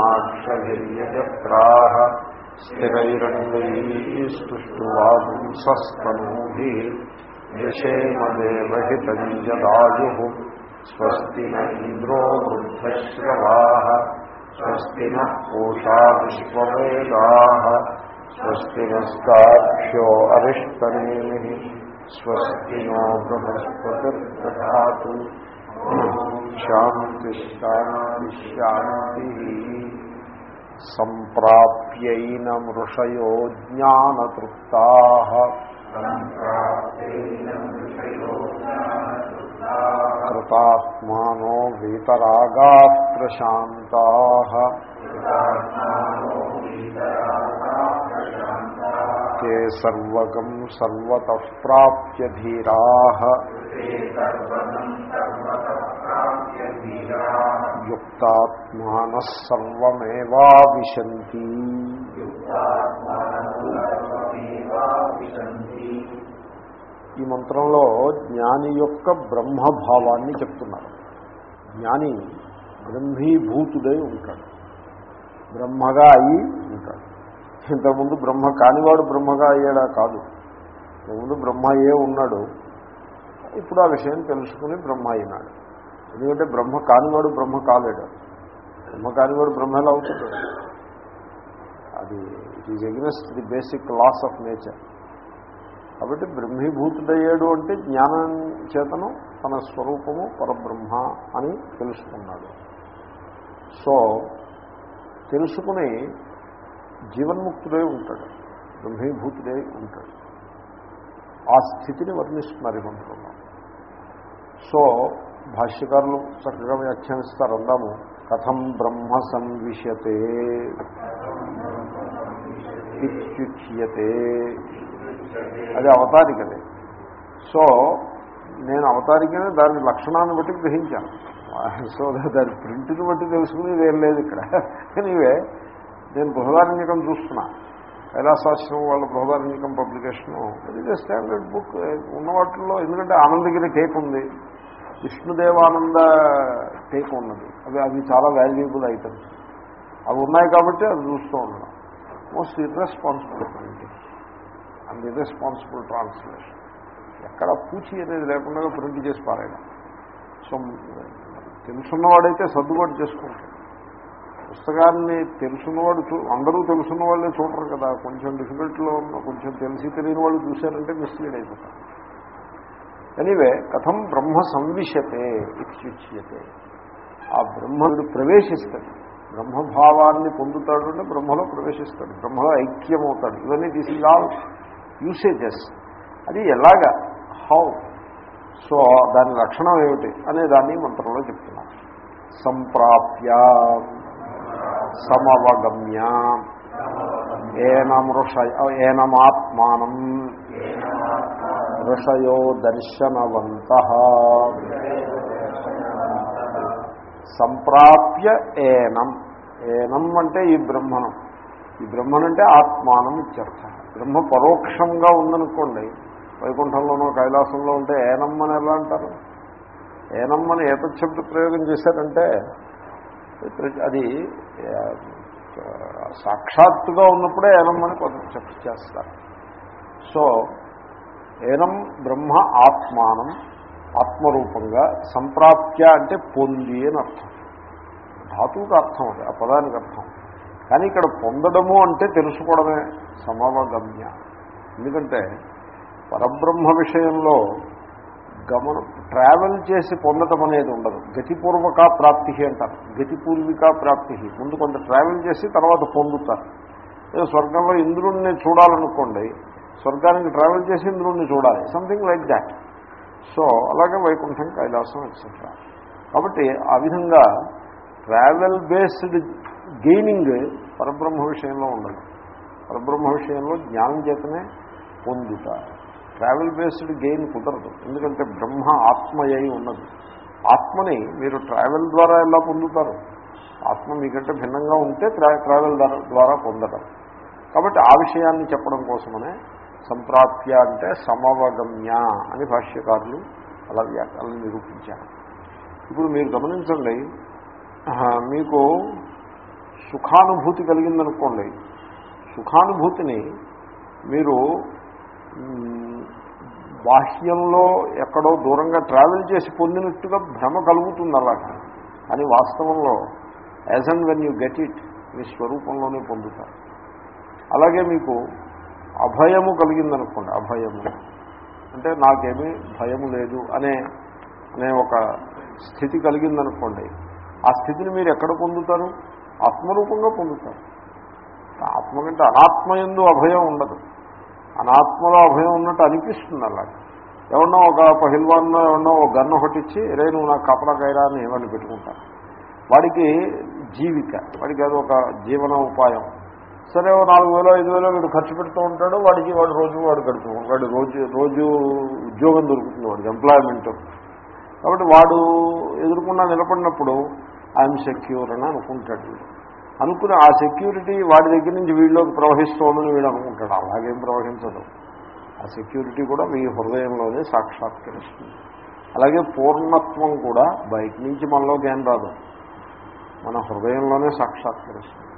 माक्षभिर्यजत्राः स्थिरैरङ्गैः स्वस्ति न इन्द्रो वृद्धश्रवाः, स्वस्ति नः पूषा विश्ववेदाः, स्वस्ति नस्ताभ्यो अरिष्टनेमिः, स्वस्ति नो बृहस्पतिर्दधातु। శాంతి శాంతి సంప్రాప్యైన మృషయో జ్ఞానతృప్తా కృతాత్మానో వీతరాగా ప్రశాంతా కే సర్వగం సర్వత ప్రాప్య ధీరా యుక్తాత్మాన సర్వమేవా విశంతి ఈ మంత్రంలో జ్ఞాని యొక్క బ్రహ్మభావాన్ని చెప్తున్నారు. జ్ఞాని బ్రహ్మీభూతుడై ఉంటాడు. బ్రహ్మగా అయి ఉంటాడు. ఇంతకుముందు బ్రహ్మ కానివాడు బ్రహ్మగా అయ్యాడా కాదు. ఇంతకుముందు బ్రహ్మ అయ్యే ఉన్నాడు. ఇప్పుడు ఆ విషయం తెలుసుకుని బ్రహ్మ అయినాడు. ఎందుకంటే బ్రహ్మ కానివాడు బ్రహ్మ కాలేడు. బ్రహ్మ కానివాడు బ్రహ్మ ఎలా అవుతుంది అది it is against the basic laws of nature కాబట్టి బ్రహ్మీభూతుడయ్యాడు అంటే జ్ఞానం చేతను తన స్వరూపము పరబ్రహ్మ అని తెలుసుకున్నాడు. సో తెలుసుకుని జీవన్ముక్తుడై ఉంటాడు. బ్రహ్మీభూతుడై ఉంటాడు. ఆ స్థితిని వర్ణిస్తున్నారు ఈ మంత్రంలో. సో భాష్యకారులు చక్కగా వ్యాఖ్యానిస్తారు. అందాము కథం బ్రహ్మ సంవిశతే ఇత్యుచ్యతే. అది అవతారికదే. సో నేను అవతారికనే దాని లక్షణాన్ని బట్టి గ్రహించాను. సో దాని ప్రింట్ని బట్టి తెలుసుకునేది ఏం లేదు ఇక్కడ. ఎనీవే నేను బృహదారణ్యకం చూస్తున్నా. కైలాసాశ్రమం వాళ్ళ బృహదారణ్యకం పబ్లికేషను. ఇది స్టాండర్డ్ బుక్ ఉన్న వాటిల్లో ఎందుకంటే ఆనందగిరి కేక్ ఉంది. విష్ణుదేవానంద టేక్ ఉన్నది. అవి అవి చాలా వాల్యుయబుల్ ఐటమ్స్ అవి ఉన్నాయి కాబట్టి అది చూస్తూ ఉన్నాం most irresponsible printing and irresponsible translation ఎక్కడ పూచి అనేది లేకుండా ప్రింట్ చేసి పారాయడం. సో తెలుసున్నవాడైతే సర్దుబాటు చేసుకుంటాడు. పుస్తకాన్ని తెలుసున్నవాడు చూ అందరూ తెలుసున్న వాళ్ళే చూడరు కదా. కొంచెం డిఫికల్ట్లో ఉన్న కొంచెం తెలిసి తెలియని వాళ్ళు చూశారంటే మిస్లీడ్ అయిపోతారు. ఎనీవే కథం బ్రహ్మ సంవిశతే ఇత్యుచ్యతే ఆ బ్రహ్మడు ప్రవేశిస్తాడు. బ్రహ్మభావాన్ని పొందుతాడు అంటే బ్రహ్మలో ప్రవేశిస్తాడు. బ్రహ్మలో ఐక్యమవుతాడు. ఇవన్నీ దిస్ ఇస్ ఆల్ యూసేజెస్ అది ఎలాగా? హౌ సో దాని లక్షణం ఏమిటి? అనే దాన్ని మంత్రంలో చెప్తున్నాను సంప్రాప్య సమవగమ్య ఏనమృష ఏనమాత్మానం ఋషయో దర్శనవంత సంప్రాప్య ఏనం ఏనం అంటే ఈ బ్రహ్మణం। ఈ బ్రహ్మనంటే ఆత్మానం ఇత్యర్థ బ్రహ్మ పరోక్షంగా ఉందనుకోండి వైకుంఠంలోనో కైలాసంలో ఉంటే ఏనం అని ఎలా అంటారు? ఏనమ్మని అని ఏతశబ్ద ప్రయోగం చేశారంటే అది సాక్షాత్తుగా ఉన్నప్పుడే ఏనమ్మని అని కొంత చేస్తారు. సో ఏనం బ్రహ్మ ఆత్మానం ఆత్మరూపంగా సంప్రాప్త్య అంటే పొంది అని అర్థం. ధాతువుకి అర్థం అది ఆ పదానికి అర్థం. కానీ ఇక్కడ పొందడము అంటే తెలుసుకోవడమే సమవగమ్య. ఎందుకంటే పరబ్రహ్మ విషయంలో గమనం ట్రావెల్ చేసి పొందటం అనేది ఉండదు. గతిపూర్వక ప్రాప్తి అంటారు. గతిపూర్విక ప్రాప్తి. ముందు కొంత ట్రావెల్ చేసి తర్వాత పొందుతారు. స్వర్గంలో ఇంద్రుడిని చూడాలనుకోండి స్వర్గానికి ట్రావెల్ చేసి ఇంద్రుణ్ణి చూడాలి. సంథింగ్ లైక్ దాట్ సో అలాగే వైకుంఠం కైలాసం ఎక్సెట్రా కాబట్టి ఆ విధంగా ట్రావెల్ బేస్డ్ గెయినింగ్ పరబ్రహ్మ విషయంలో ఉండదు పరబ్రహ్మ విషయంలో జ్ఞానం చేతనే పొందుతారు. ట్రావెల్ బేస్డ్ గెయిన్ కుదరదు. ఎందుకంటే బ్రహ్మ ఆత్మయ్యి ఉన్నది. ఆత్మని మీరు ట్రావెల్ ద్వారా ఎలా పొందుతారు? ఆత్మ మీకంటే భిన్నంగా ఉంటే ట్రావెల్ ద్వారా పొందడం. కాబట్టి ఆ విషయాన్ని చెప్పడం కోసమనే సంప్రాప్య అంటే సమవగమ్య అని భాష్యకారులు అలా వ్యాఖ్యలను నిరూపించారు. ఇప్పుడు మీరు గమనించండి మీకు సుఖానుభూతి కలిగిందనుకోండి సుఖానుభూతిని మీరు బాహ్యంలో ఎక్కడో దూరంగా ట్రావెల్ చేసి పొందినట్టుగా భ్రమ కలుగుతుంది అలాగా. అని వాస్తవంలో as and when you get it మీ స్వరూపంలోనే పొందుతారు. అలాగే మీకు అభయము కలిగిందనుకోండి అభయము. అంటే నాకేమీ భయము లేదు అనే అనే ఒక స్థితి కలిగిందనుకోండి ఆ స్థితిని మీరు ఎక్కడ పొందుతారు? ఆత్మరూపంగా పొందుతారు. ఆత్మ కంటే అనాత్మ ఎందు అభయం ఉండదు. అనాత్మలో అభయం ఉన్నట్టు అనిపిస్తుంది అలాగే. ఎవరినో ఒక పహిల్వాన్నో ఎవరినో ఒక గన్ను ఒకటిచ్చి రే నువ్వు నాకు కపడ కైరా అని ఏమని పెట్టుకుంటారు. వాడికి జీవిక వాడికి అది ఒక జీవన ఉపాయం సరే ఓ నాలుగు వేలో ఐదు వేలో వీడు ఖర్చు పెడుతూ ఉంటాడు వాడికి వాడు రోజు వాడు గడుపు వాడు రోజు రోజు ఉద్యోగం దొరుకుతుంది వాడికి ఎంప్లాయ్మెంట్ కాబట్టి వాడు ఎదుర్కొన్నా నిలబడినప్పుడు ఐఎమ్ సెక్యూర్ అని అనుకుంటాడు వీడు. అనుకుని ఆ సెక్యూరిటీ వాడి దగ్గర నుంచి వీడిలోకి ప్రవహిస్తోందని వీడు అనుకుంటాడు. అలాగేం ప్రవహించదు. ఆ సెక్యూరిటీ కూడా మీ హృదయంలోనే సాక్షాత్కరిస్తుంది. అలాగే పూర్ణత్వం కూడా బయట నుంచి మనలోకి ఏం రాదు. మన హృదయంలోనే సాక్షాత్కరిస్తుంది.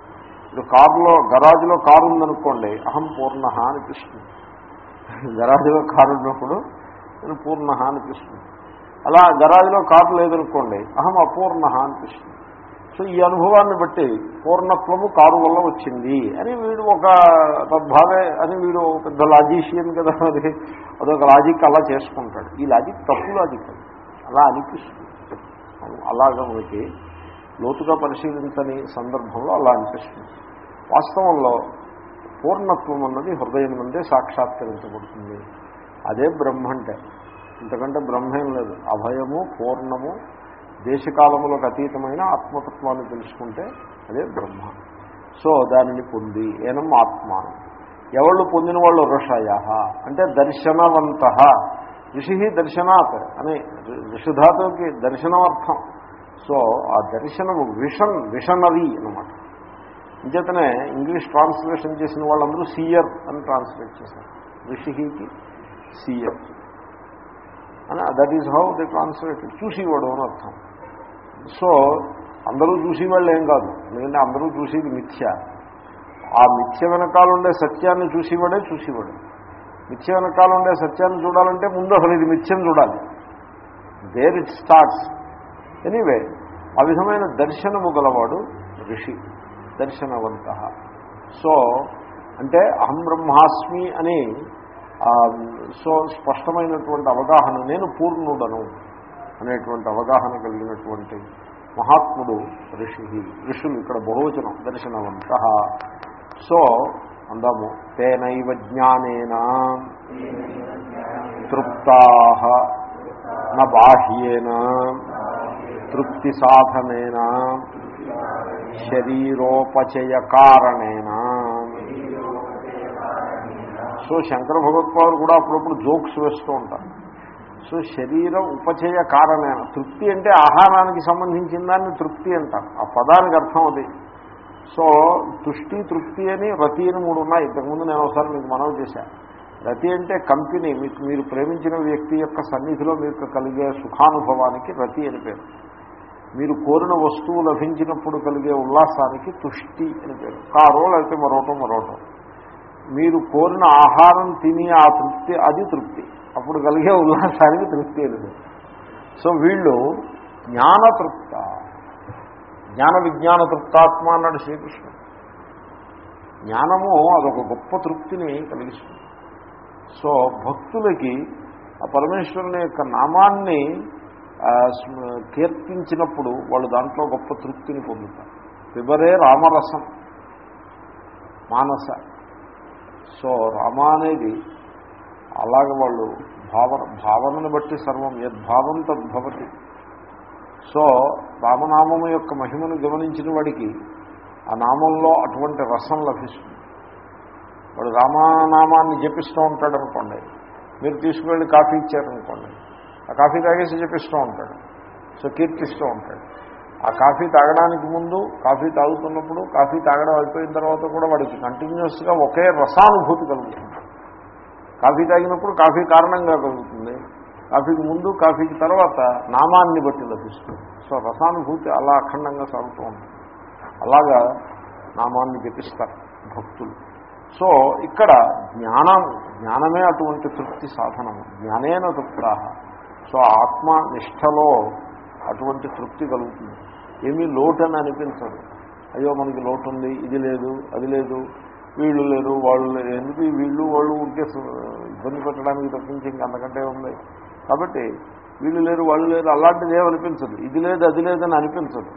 ఇప్పుడు కారులో గరాజులో కారు ఉందనుకోండి అహం పూర్ణ అనిపిస్తుంది. గరాజులో కారు ఉన్నప్పుడు నేను పూర్ణ అనిపిస్తుంది. అలా గరాజులో కారు లేదనుకోండి అహం అపూర్ణ అనిపిస్తుంది. సో ఈ అనుభవాన్ని బట్టి పూర్ణత్వము కారు వల్ల వచ్చింది అని వీడు ఒక తద్భావే అని వీడు పెద్ద లాజీషియన్ కదా అది అదొక లాజిక్ అలా చేసుకుంటాడు. ఈ లాజిక్ తప్పు లాజిక్ అది. అలా అనిపిస్తుంది. అలాగా మనకి లోతుగా పరిశీలించని సందర్భంలో అలా అనిపిస్తుంది. వాస్తవంలో పూర్ణత్వం అన్నది హృదయం నుండే సాక్షాత్కరించబడుతుంది. అదే బ్రహ్మ అంటే ఇంతకంటే బ్రహ్మేం లేదు. అభయము పూర్ణము దేశకాలములకు అతీతమైన ఆత్మతత్వాన్ని తెలుసుకుంటే అదే బ్రహ్మ. సో దానిని పొంది ఏనం ఆత్మానం ఎవళ్ళు పొందిన వాళ్ళు ఋషయ? అంటే దర్శనవంత. ఋషి దర్శనాత్ అని ఋషిధాతుకి దర్శనమర్థం. సో ఆ దర్శనము విషన్ విషనరీ అనమాట ఇంచేతనే ఇంగ్లీష్ ట్రాన్స్లేషన్ చేసిన వాళ్ళందరూ సీయర్ అని ట్రాన్స్లేట్ చేశారు. ఋషికి సీయర్. అని that is how the translate చూసేవాడు అని అర్థం. సో అందరూ చూసేవాళ్ళు ఏం కాదు. ఎందుకంటే అందరూ చూసేది మిథ్య. ఆ మిథ్య వెనకాల ఉండే సత్యాన్ని చూసేవాడే చూసేవాడు. మిథ్య వెనకాల ఉండే సత్యాన్ని చూడాలంటే ముందు అసలు ఇది మిథ్యం చూడాలి. దేర్ ఇట్ స్టార్ట్స్ ఎనీవే ఆ విధమైన దర్శనము గలవాడు ఋషి. దర్శనవంత. సో అంటే అహం బ్రహ్మాస్మి అని సో స్పష్టమైనటువంటి అవగాహన నేను పూర్ణుడను అనేటువంటి అవగాహన కలిగినటువంటి మహాత్ముడు ఋషి ఋషులు ఇక్కడ బహువచనం దర్శనవంత. సో అందాము తేనైవ జ్ఞానేన తృప్తా న బాహ్యేన తృప్తి సాధనేన శరీరోపచయ కారణేన సో శంకర భగవత్పాదులు కూడా అప్పుడప్పుడు జోక్స్ వేస్తూ ఉంటారు. సో శరీర ఉపచయ కారణేన తృప్తి అంటే ఆహారానికి సంబంధించిన దాన్ని తృప్తి అంటారు. ఆ పదానికి అర్థం అది. సో తుష్టి తృప్తి అని రతి అని మూడు ఉన్నాయి. ఇంతకుముందు నేను ఒకసారి మీకు మనవి చేశాను రతి అంటే కంపెనీ. మీకు మీరు ప్రేమించిన వ్యక్తి యొక్క సన్నిధిలో మీకు కలిగే సుఖానుభవానికి రతి అని పేరు. మీరు కోరిన వస్తువు లభించినప్పుడు కలిగే ఉల్లాసానికి తుష్టి అని పేరు. కారో లేకపోతే మరోటో మరోటో. మీరు కోరిన ఆహారం తిని ఆ తృప్తి అది తృప్తి. అప్పుడు కలిగే ఉల్లాసానికి తృప్తి అనేది సో వీళ్ళు జ్ఞానతృప్త జ్ఞాన విజ్ఞాన తృప్తాత్మ అన్నాడు శ్రీకృష్ణుడు జ్ఞానము అదొక గొప్ప తృప్తిని కలిగిస్తుంది. సో భక్తులకి ఆ పరమేశ్వరుని యొక్క నామాన్ని కీర్తించినప్పుడు వాళ్ళు దాంట్లో గొప్ప తృప్తిని పొందుతారు. పిబరే రామరసం. మానస. సో రామ అనేది అలాగ వాళ్ళు భావన భావనను బట్టి సర్వం యద్భావం తద్భవతి సో రామనామము యొక్క మహిమను గమనించిన వాడికి ఆ నామంలో అటువంటి రసం లభిస్తుంది. వాడు రామనామాన్ని జపిస్తూ ఉంటాడు అనుకోండి మీరు తీసుకువెళ్ళి కాఫీ ఇచ్చారనుకోండి. ఆ కాఫీ తాగేసి జపిస్తూ ఉంటాడు. సో కీర్తిస్తూ ఉంటాడు. ఆ కాఫీ తాగడానికి ముందు కాఫీ తాగుతున్నప్పుడు కాఫీ తాగడం అయిపోయిన తర్వాత కూడా వాడికి కంటిన్యూస్గా ఒకే రసానుభూతి కలుగుతుంది. కాఫీ తాగినప్పుడు కాఫీ కారణంగా కలుగుతుంది. కాఫీకి ముందు కాఫీకి తర్వాత నామాన్ని బట్టి లభిస్తుంది. సో రసానుభూతి అలా అఖండంగా సాగుతూ ఉంటుంది. అలాగా నామాన్ని జపిస్తారు భక్తులు. సో ఇక్కడ జ్ఞానం జ్ఞానమే అటువంటి తృప్తి సాధనము. జ్ఞానేన తృప్తాహ సో ఆత్మ నిష్టలో అటువంటి తృప్తి కలుగుతుంది. ఏమీ లోటు అని అనిపించదు. అయ్యో మనకి లోటు ఉంది ఇది లేదు అది లేదు వీళ్ళు లేరు వాళ్ళు లేరు. ఎందుకు వీళ్ళు వాళ్ళు ఉంటే ఇబ్బంది పెట్టడానికి తప్పించి ఇంకంతకంటే ఉంది కాబట్టి వీళ్ళు లేరు వాళ్ళు లేరు అలాంటిది ఏమనిపించదు ఇది లేదు అది లేదని అనిపించదు.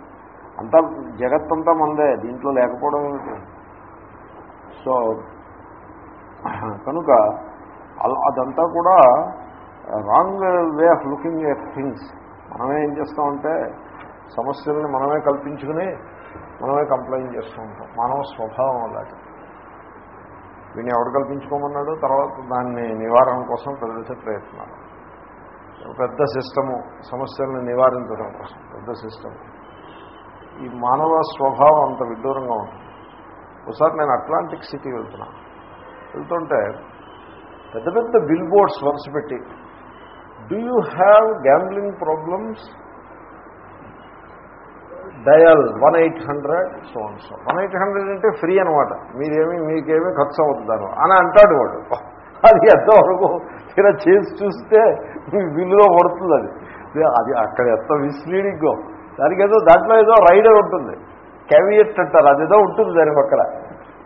అంతా జగత్తంతా మందే దీంట్లో లేకపోవడం ఏమిటి? సో కనుక అదంతా కూడా wrong way of looking at things మనమే ఏం చేస్తామంటే సమస్యల్ని మనమే కల్పించుకుని మనమే కంప్లైంట్ చేస్తూ ఉంటాం. మానవ స్వభావం అలాంటి వీడిని ఎవడు కల్పించుకోమన్నాడు తర్వాత దాన్ని నివారణ కోసం ప్రదర్శ ప్రయత్నాలు. పెద్ద సిస్టము సమస్యలను నివారించడం కోసం పెద్ద సిస్టమ్ ఈ మానవ స్వభావం అంత విడ్డూరంగా ఉంటుంది. ఒకసారి నేను అట్లాంటిక్ సిటీ వెళ్తున్నాను వెళ్తుంటే పెద్ద పెద్ద బిల్ బోర్డ్స్ వరుస పెట్టి do you have gambling problems dial one eight hundred so so one eight hundred అంటే ఫ్రీ అనమాట మీరేమి మీకేమీ ఖర్చు అవుతుందాను అని అంటాడు వాడు. అది ఎంతవరకు ఇలా చేసి చూస్తే మీ బిల్లులో పడుతుంది అది. అది అక్కడ ఎంత మిస్లీడింగ్ దానికి ఏదో దాంట్లో ఏదో రైడర్ ఉంటుంది. క్యావియట్ అంటారు. అదేదో ఉంటుంది దాని పక్కన.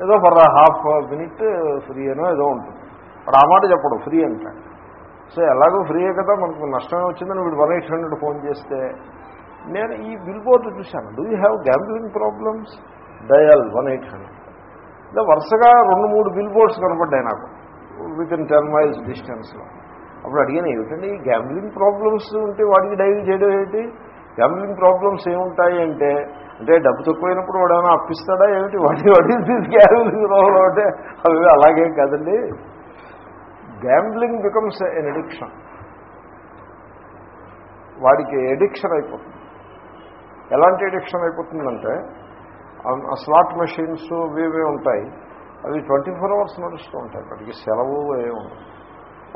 ఏదో ఫర్ హాఫ్ మినిట్ ఫ్రీ అనో ఏదో ఉంటుంది. వాడు ఆ మాట చెప్పడు ఫ్రీ అంటాడు. సో ఎలాగో ఫ్రీయే కదా మనకు నష్టమే వచ్చిందని వీడు వన్ ఎయిట్ హండ్రెడ్ ఫోన్ చేస్తే నేను ఈ బిల్ బోర్డు చూశాను do you have gambling problems dial one eight hundred ఇలా వరుసగా రెండు మూడు బిల్ బోర్డ్స్ కనపడ్డాయి నాకు విత్ ఇన్ టెన్ మైల్స్ డిస్టెన్స్లో అప్పుడు అడిగాను ఏమిటండి గ్యాంబ్లింగ్ ప్రాబ్లమ్స్ ఉంటే వాడికి డైల్ చేయడం ఏంటి గ్యాంబ్లింగ్ ప్రాబ్లమ్స్ ఏముంటాయి అంటే అంటే డబ్బు తక్కువైనప్పుడు వాడు ఏమైనా అప్పిస్తాడా ఏమిటి వాడి వాడి గ్యాంబ్లింగ్ ప్రాబ్లం అంటే అవి అలాగే కదండి గ్యాంబ్లింగ్ బికమ్స్ ఎన్ ఎడిక్షన్ వాడికి ఎడిక్షన్ అయిపోతుంది. ఎలాంటి ఎడిక్షన్ అయిపోతుందంటే స్లాట్ మెషిన్స్ ఇవే ఉంటాయి. అవి ట్వంటీ ఫోర్ అవర్స్ నడుస్తూ ఉంటాయి. వాటికి సెలవు ఏమి ఉండదు.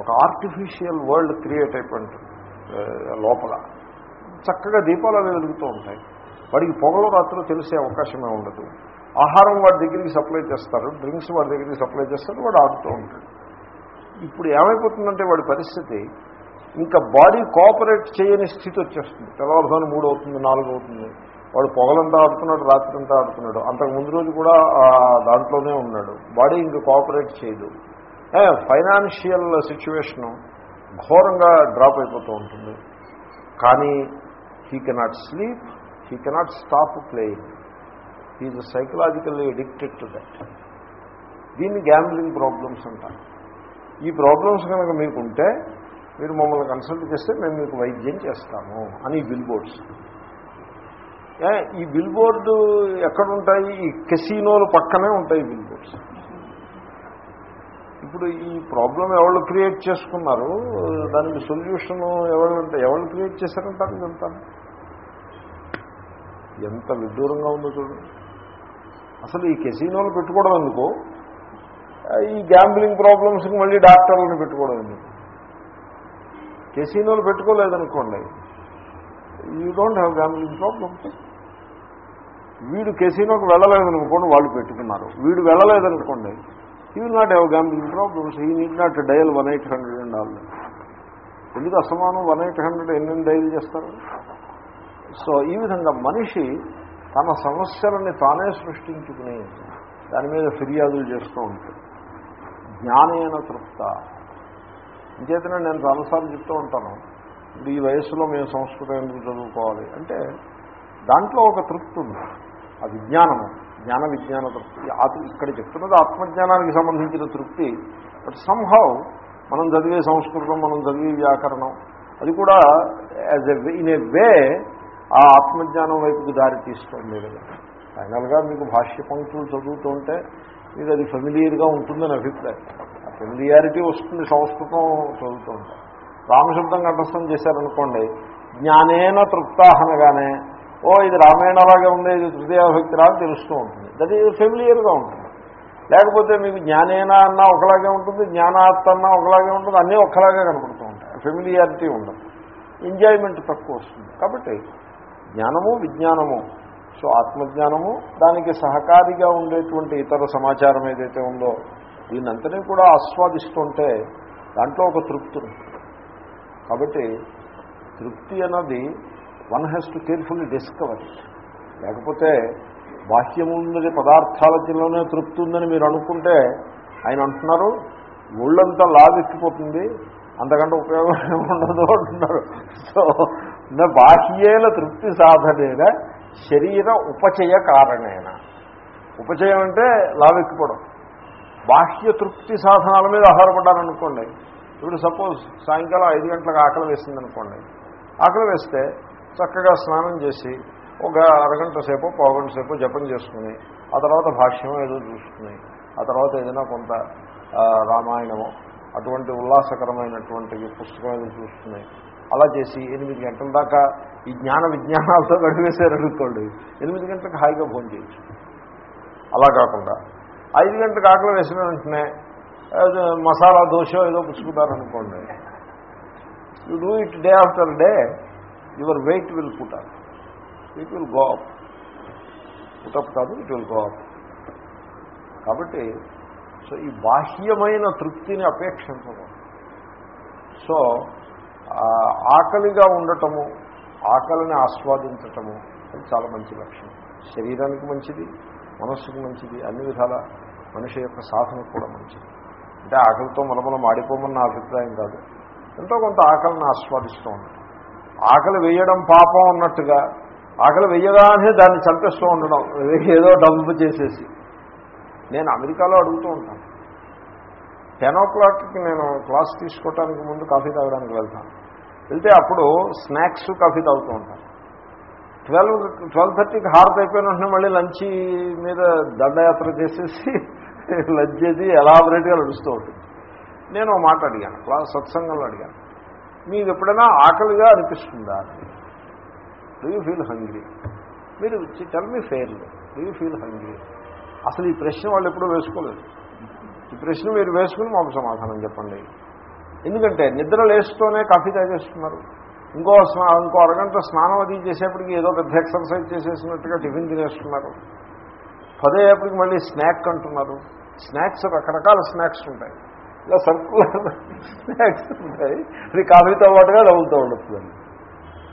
ఒక ఆర్టిఫిషియల్ వరల్డ్ క్రియేట్ అయిపోయింటుంది లోపల. చక్కగా దీపాలు అవి వెలుగుతూ ఉంటాయి. వాడికి పొగలు రాత్రులు తెలిసే అవకాశమే ఉండదు. ఆహారం వాడి దగ్గరికి సప్లై చేస్తారు. డ్రింక్స్ వాడి దగ్గరికి సప్లై చేస్తారు. వాడు ఆడుతూ ఉంటాడు. ఇప్పుడు ఏమైపోతుందంటే వాడి పరిస్థితి ఇంకా బాడీ కోఆపరేట్ చేయని స్థితి వచ్చేస్తుంది. తెల్లవారుజాను మూడు అవుతుంది నాలుగు అవుతుంది. వాడు పొగలంతా ఆడుతున్నాడు రాత్రి అంతా ఆడుతున్నాడు. అంతకు ముందు రోజు కూడా దాంట్లోనే ఉన్నాడు. బాడీ ఇంక కోఆపరేట్ చేయదు. ఫైనాన్షియల్ సిచ్యువేషను ఘోరంగా డ్రాప్ అయిపోతూ ఉంటుంది. కానీ he cannot sleep he cannot stop playing. He's psychologically addicted to that. దీన్ని గ్యాంబ్లింగ్ ప్రాబ్లమ్స్ అంటారు. ఈ ప్రాబ్లమ్స్ కనుక మీకుంటే మీరు మమ్మల్ని కన్సల్ట్ చేస్తే మేము మీకు వైద్యం చేస్తాము అని బిల్ బోర్డ్స్ ఈ బిల్ బోర్డు ఎక్కడుంటాయి? ఈ కెసినోలు పక్కనే ఉంటాయి బిల్ బోర్డ్స్ ఇప్పుడు ఈ ప్రాబ్లం ఎవరు క్రియేట్ చేసుకున్నారు? దానికి సొల్యూషన్ ఎవరు ఎవరు క్రియేట్ చేశారంటారు ఇదంతా? ఎంత విడ్డూరంగా ఉందో చూడండి. అసలు ఈ కెసినోలు పెట్టుకోవడం ఎందుకు? ఈ గ్యాంబ్లింగ్ ప్రాబ్లమ్స్కి మళ్ళీ డాక్టర్లను పెట్టుకోవడం ఎందుకు? కెసినోలు పెట్టుకోలేదనుకోండి. You don't have gambling problems వీడు కెసినోకి వెళ్ళలేదనుకోండి వాళ్ళు పెట్టుకున్నారు. వీడు వెళ్ళలేదనుకోండి he will not have gambling problems he need not dial one eight hundred and all ఎందుకు అసమానం? వన్ ఎయిట్ హండ్రెడ్ ఎన్ని డైల్ చేస్తారు? సో ఈ విధంగా మనిషి తన సమస్యలని తానే సృష్టించుకుని దాని మీద ఫిర్యాదులు చేస్తూ ఉంటాడు. జ్ఞానేన తృప్త. ఇంకేతనే నేను చాలాసార్లు చెప్తూ ఉంటాను ఇప్పుడు ఈ వయస్సులో మేము సంస్కృతం ఎందుకు చదువుకోవాలి? అంటే దాంట్లో ఒక తృప్తి ఉంది. ఆ విజ్ఞానము జ్ఞాన విజ్ఞాన తృప్తి. ఇక్కడ చెప్తున్నది ఆత్మజ్ఞానానికి సంబంధించిన తృప్తి. బట్ సంహౌ మనం చదివే సంస్కృతం మనం చదివే వ్యాకరణం అది కూడా యాజ్ ఎ ఇన్ ఏ వే ఆ ఆత్మజ్ఞానం వైపుకి దారి తీస్తుంది. ఫైనల్గా మీకు భాష్య పంక్తులు చదువుతుంటే మీకు అది ఫెమిలియర్గా ఉంటుందని అభిప్రాయం. ఆ ఫెమిలియారిటీ వస్తుంది సంస్కృతం చదువుతూ ఉంటాం రామశబ్దం కంఠస్థం చేశారనుకోండి జ్ఞానేన తృప్తాహనగానే ఓ ఇది రామాయణలాగే ఉంది ఇది తృతీయాభక్తి రా తెలుస్తూ ఉంటుంది. అది ఫెమిలియర్గా ఉంటుంది. లేకపోతే మీకు జ్ఞానేనా అన్నా ఒకలాగే ఉంటుంది జ్ఞానాత్త అన్నా ఒకలాగే ఉంటుంది అన్నీ ఒకలాగే కనపడుతూ ఉంటాయి. ఫెమిలియారిటీ ఉండదు. ఎంజాయ్మెంట్ తక్కువ వస్తుంది. కాబట్టి జ్ఞానము విజ్ఞానము. సో ఆత్మజ్ఞానము దానికి సహకారిగా ఉండేటువంటి ఇతర సమాచారం ఏదైతే ఉందో దీన్నంతనే కూడా ఆస్వాదిస్తుంటే దాంట్లో ఒక తృప్తి ఉంది కాబట్టి తృప్తి అన్నది one has to carefully discover. లేకపోతే లేకపోతే పదార్థాల పదార్థాలలోనే తృప్తి ఉందని మీరు అనుకుంటే ఆయన అంటున్నారు ఒళ్ళంతా లావెక్కిపోతుంది అంతకంటే ఉపయోగం ఉండదు అంటున్నారు. సో బాహ్యేల తృప్తి సాధనేన శరీర ఉపచయ కారణేన. ఉపచయం అంటే లావెక్కిపోవడం బాహ్య తృప్తి సాధనాల మీద ఆధారపడ్డారనుకోండి. ఇప్పుడు సపోజ్ సాయంకాలం ఐదు గంటలకు ఆకలి వేసింది అనుకోండి ఆకలి వేస్తే చక్కగా స్నానం చేసి ఒక అరగంట సేపు పావుగంట సేపు జపం చేసుకుని ఆ తర్వాత భాష్యం ఏదో చూసుకుని ఆ తర్వాత ఏదైనా కొంత రామాయణము అటువంటి ఉల్లాసకరమైనటువంటి పుస్తకం ఏదో చూసుకుని అలా చేసి ఎనిమిది గంటల దాకా ఈ జ్ఞాన విజ్ఞానాలతో గడిపేశారు అనుకోండి ఎనిమిది గంటలకు హాయిగా ఫోన్ చేయొచ్చు. అలా కాకుండా ఐదు గంటలకు ఆకలి వేసిన వెంటనే మసాలా దోశ ఏదో పుచ్చుకుంటారనుకోండి. You do it day after day your weight will put up it will go up put up కాదు ఇట్ విల్ గో అప్ కాబట్టి సో ఈ బాహ్యమైన తృప్తిని అపేక్షించకూడదు. సో ఆకలిగా ఉండటము ఆకలిని ఆస్వాదించటము అది చాలా మంచి లక్షణం. శరీరానికి మంచిది మనస్సుకు మంచిది అన్ని విధాల మనిషి యొక్క సాధనకు కూడా మంచిది. అంటే ఆకలితో మనమల మాడిపోమని నా అభిప్రాయం కాదు. ఎంతో కొంత ఆకలిని ఆస్వాదిస్తూ ఉంటాం ఆకలి వేయడం పాపం అన్నట్టుగా ఆకలి వేయగానే దాన్ని చంపేస్తూ ఉండడం ఏదో డబ్బు చేసేసి. నేను అమెరికాలో అడుగుతూ ఉంటాను. టెన్ ఓ క్లాక్కి నేను క్లాస్ తీసుకోవడానికి ముందు కాఫీ తాగడానికి వెళ్తాను. వెళ్తే అప్పుడు స్నాక్స్ కాఫీ తాగుతూ ఉంటాను. ట్వెల్వ్ ట్వెల్వ్ థర్టీకి హారత్ అయిపోయిన వెంటనే మళ్ళీ లంచ్ మీద దండయాత్ర చేసేసి లంచ్ చేసి ఎలాబరేట్గా నడుస్తూ ఉంటుంది. నేను ఒక మాట అడిగాను క్లాస్ సత్సంగంలో అడిగాను. మీకు ఎప్పుడైనా ఆకలిగా అనిపిస్తుందా? డూ యూ ఫీల్ హంగ్రీ మీరు tell me fairly do you feel hungry అసలు ఈ ప్రశ్న వాళ్ళు ఎప్పుడూ వేసుకోలేదు. ఈ ప్రశ్న మీరు వేసుకుని మాకు సమాధానం చెప్పండి. ఎందుకంటే నిద్ర లేస్తూనే కాఫీ తాగేస్తున్నారు. ఇంకో స్నా ఇంకో అరగంట స్నానం అది చేసేప్పటికి ఏదో పెద్ద ఎక్సర్సైజ్ చేసేసినట్టుగా టిఫిన్ తినేస్తున్నారు. పదేపటికి మళ్ళీ స్నాక్ అంటున్నారు. స్నాక్స్ రకరకాల స్నాక్స్ ఉంటాయి. ఇలా సర్కులర్ స్నాక్స్ ఉంటాయి. అది కాఫీతో పాటుగా తగులుతూ ఉండొచ్చుదండి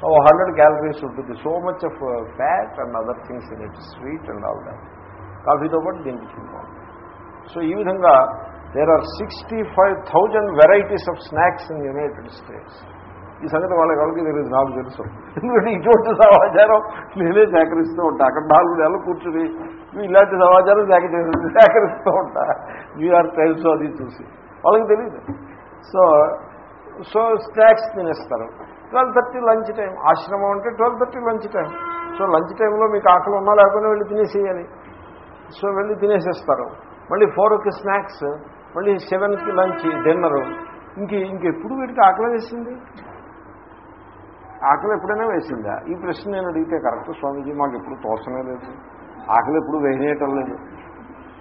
ఓ హండ్రెడ్ క్యాలరీస్ ఉంటుంది. So much of fat and other things in it sweet and all that. కాఫీతో పాటు దీనికి సో ఈ విధంగా there are sixty five thousand varieties of snacks in United States ఈ సంగతి వాళ్ళకి ఎవరికి తెలియదు నాకు తెలుసు. ఎందుకంటే ఇటువంటి సమాచారం నేనే సేకరిస్తూ ఉంటా. అక్కడ నాలుగు నెలలు కూర్చుని ఇలాంటి సమాచారం సేకరి సేకరిస్తూ ఉంటా. న్యూయార్క్ టైమ్స్ అది చూసి. వాళ్ళకి తెలియదు సో సో స్నాక్స్ తినేస్తారు. ట్వెల్వ్ థర్టీ లంచ్ టైం ఆశ్రమం అంటే twelve thirty lunch time so lunch టైంలో మీకు ఆకలి ఉన్నా లేకపోయినా వెళ్ళి తినేసేయాలి. సో వెళ్ళి తినేసేస్తారు. మళ్ళీ ఫోర్కి స్నాక్స్ మళ్ళీ సెవెన్కి లంచ్ డిన్నరు. ఇంక ఇంకెప్పుడు వీటికి ఆకలి వేసింది? ఆకలి ఎప్పుడైనా వేసిందా? ఈ ప్రశ్న నేను అడిగితే కరెక్ట్ స్వామీజీ మాకు ఎప్పుడు తోసనే లేదు. ఆకలి ఎప్పుడు వేయనేయటం లేదు.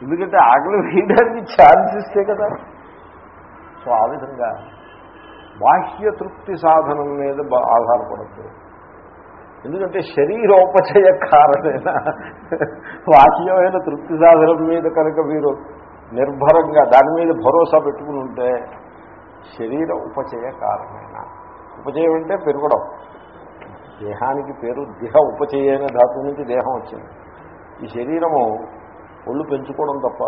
ఎందుకంటే ఆకలి వేయడానికి ఛాన్స్ ఇస్తే కదా. సో ఆ విధంగా బాహ్య తృప్తి సాధనం మీద బా- ఆధారపడద్దు. ఎందుకంటే శరీరోపచయ కారణమైన వాక్యమైన తృప్తి సాధనం మీద కనుక మీరు నిర్భరంగా దాని మీద భరోసా పెట్టుకుని ఉంటే శరీర ఉపచయ కారణమైన ఉపచయం అంటే పెరగడం. దేహానికి పేరు దేహ ఉపచయమైన అనే ధాతు నుంచి దేహం వచ్చింది. ఈ శరీరము ఒళ్ళు పెంచుకోవడం తప్ప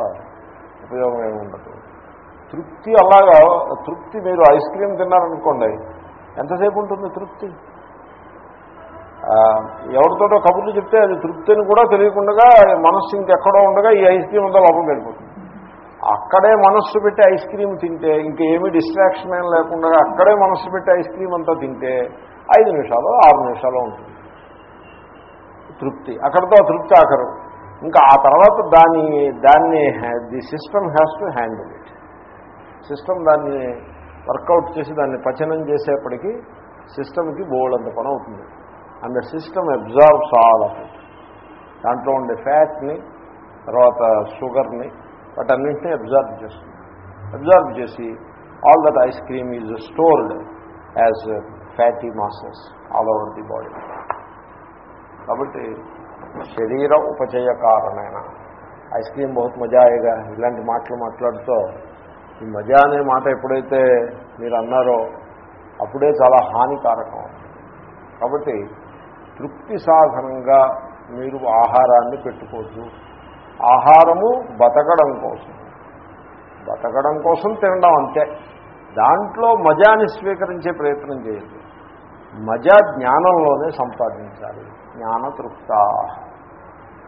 ఉపయోగం ఏమి ఉండదు. తృప్తి అలాగా తృప్తి మీరు ఐస్ క్రీమ్ తిన్నారనుకోండి ఎంతసేపు ఉంటుంది తృప్తి? ఎవరితోటో కబుర్లు చెప్తే అది తృప్తిని కూడా తెలియకుండా మనస్సు ఇంకెక్కడో ఉండగా ఈ ఐస్ క్రీమ్ అంతా లోపం వెళ్ళిపోతుంది. అక్కడే మనస్సు పెట్టి ఐస్ క్రీమ్ తింటే ఇంకేమి డిస్ట్రాక్షన్ ఏం లేకుండా అక్కడే మనస్సు పెట్టి ఐస్ క్రీమ్ అంతా తింటే ఐదు నిమిషాలు ఆరు నిమిషాలు ఉంటుంది. తృప్తి. అక్కడతో తృప్తి ఆఖరు. ఇంకా ఆ తర్వాత దాని దాన్ని the system has to handle it. System దాన్ని వర్కౌట్ చేసి దాన్ని పచనం చేసేప్పటికీ సిస్టమ్కి బోల్డ్ అంత పని అవుతుంది. And the system absorbs all of it దాంట్లో ఉండే ఫ్యాట్ని తర్వాత షుగర్ని వాటన్నింటినీ అబ్జార్బ్ చేస్తుంది. అబ్జార్బ్ చేసి all that ice cream is stored as fatty masses all over the body కాబట్టి శరీర ఉపచయ కారణమైన ఐస్ క్రీమ్ బహుత్ మజా అయ్యగా ఇలాంటి మాటలు మాట్లాడుతూ ఈ మజా అనే మాట ఎప్పుడైతే మీరు అన్నారో అప్పుడే చాలా హానికారకం కాబట్టి తృప్తి సాధనంగా మీరు ఆహారాన్ని పెట్టుకోవచ్చు. ఆహారము బతకడం కోసం. బతకడం కోసం తినడం అంతే. దాంట్లో మజాని స్వీకరించే ప్రయత్నం చేయదు మజా జ్ఞానంలోనే సంపాదించాలి. జ్ఞాన తృప్త.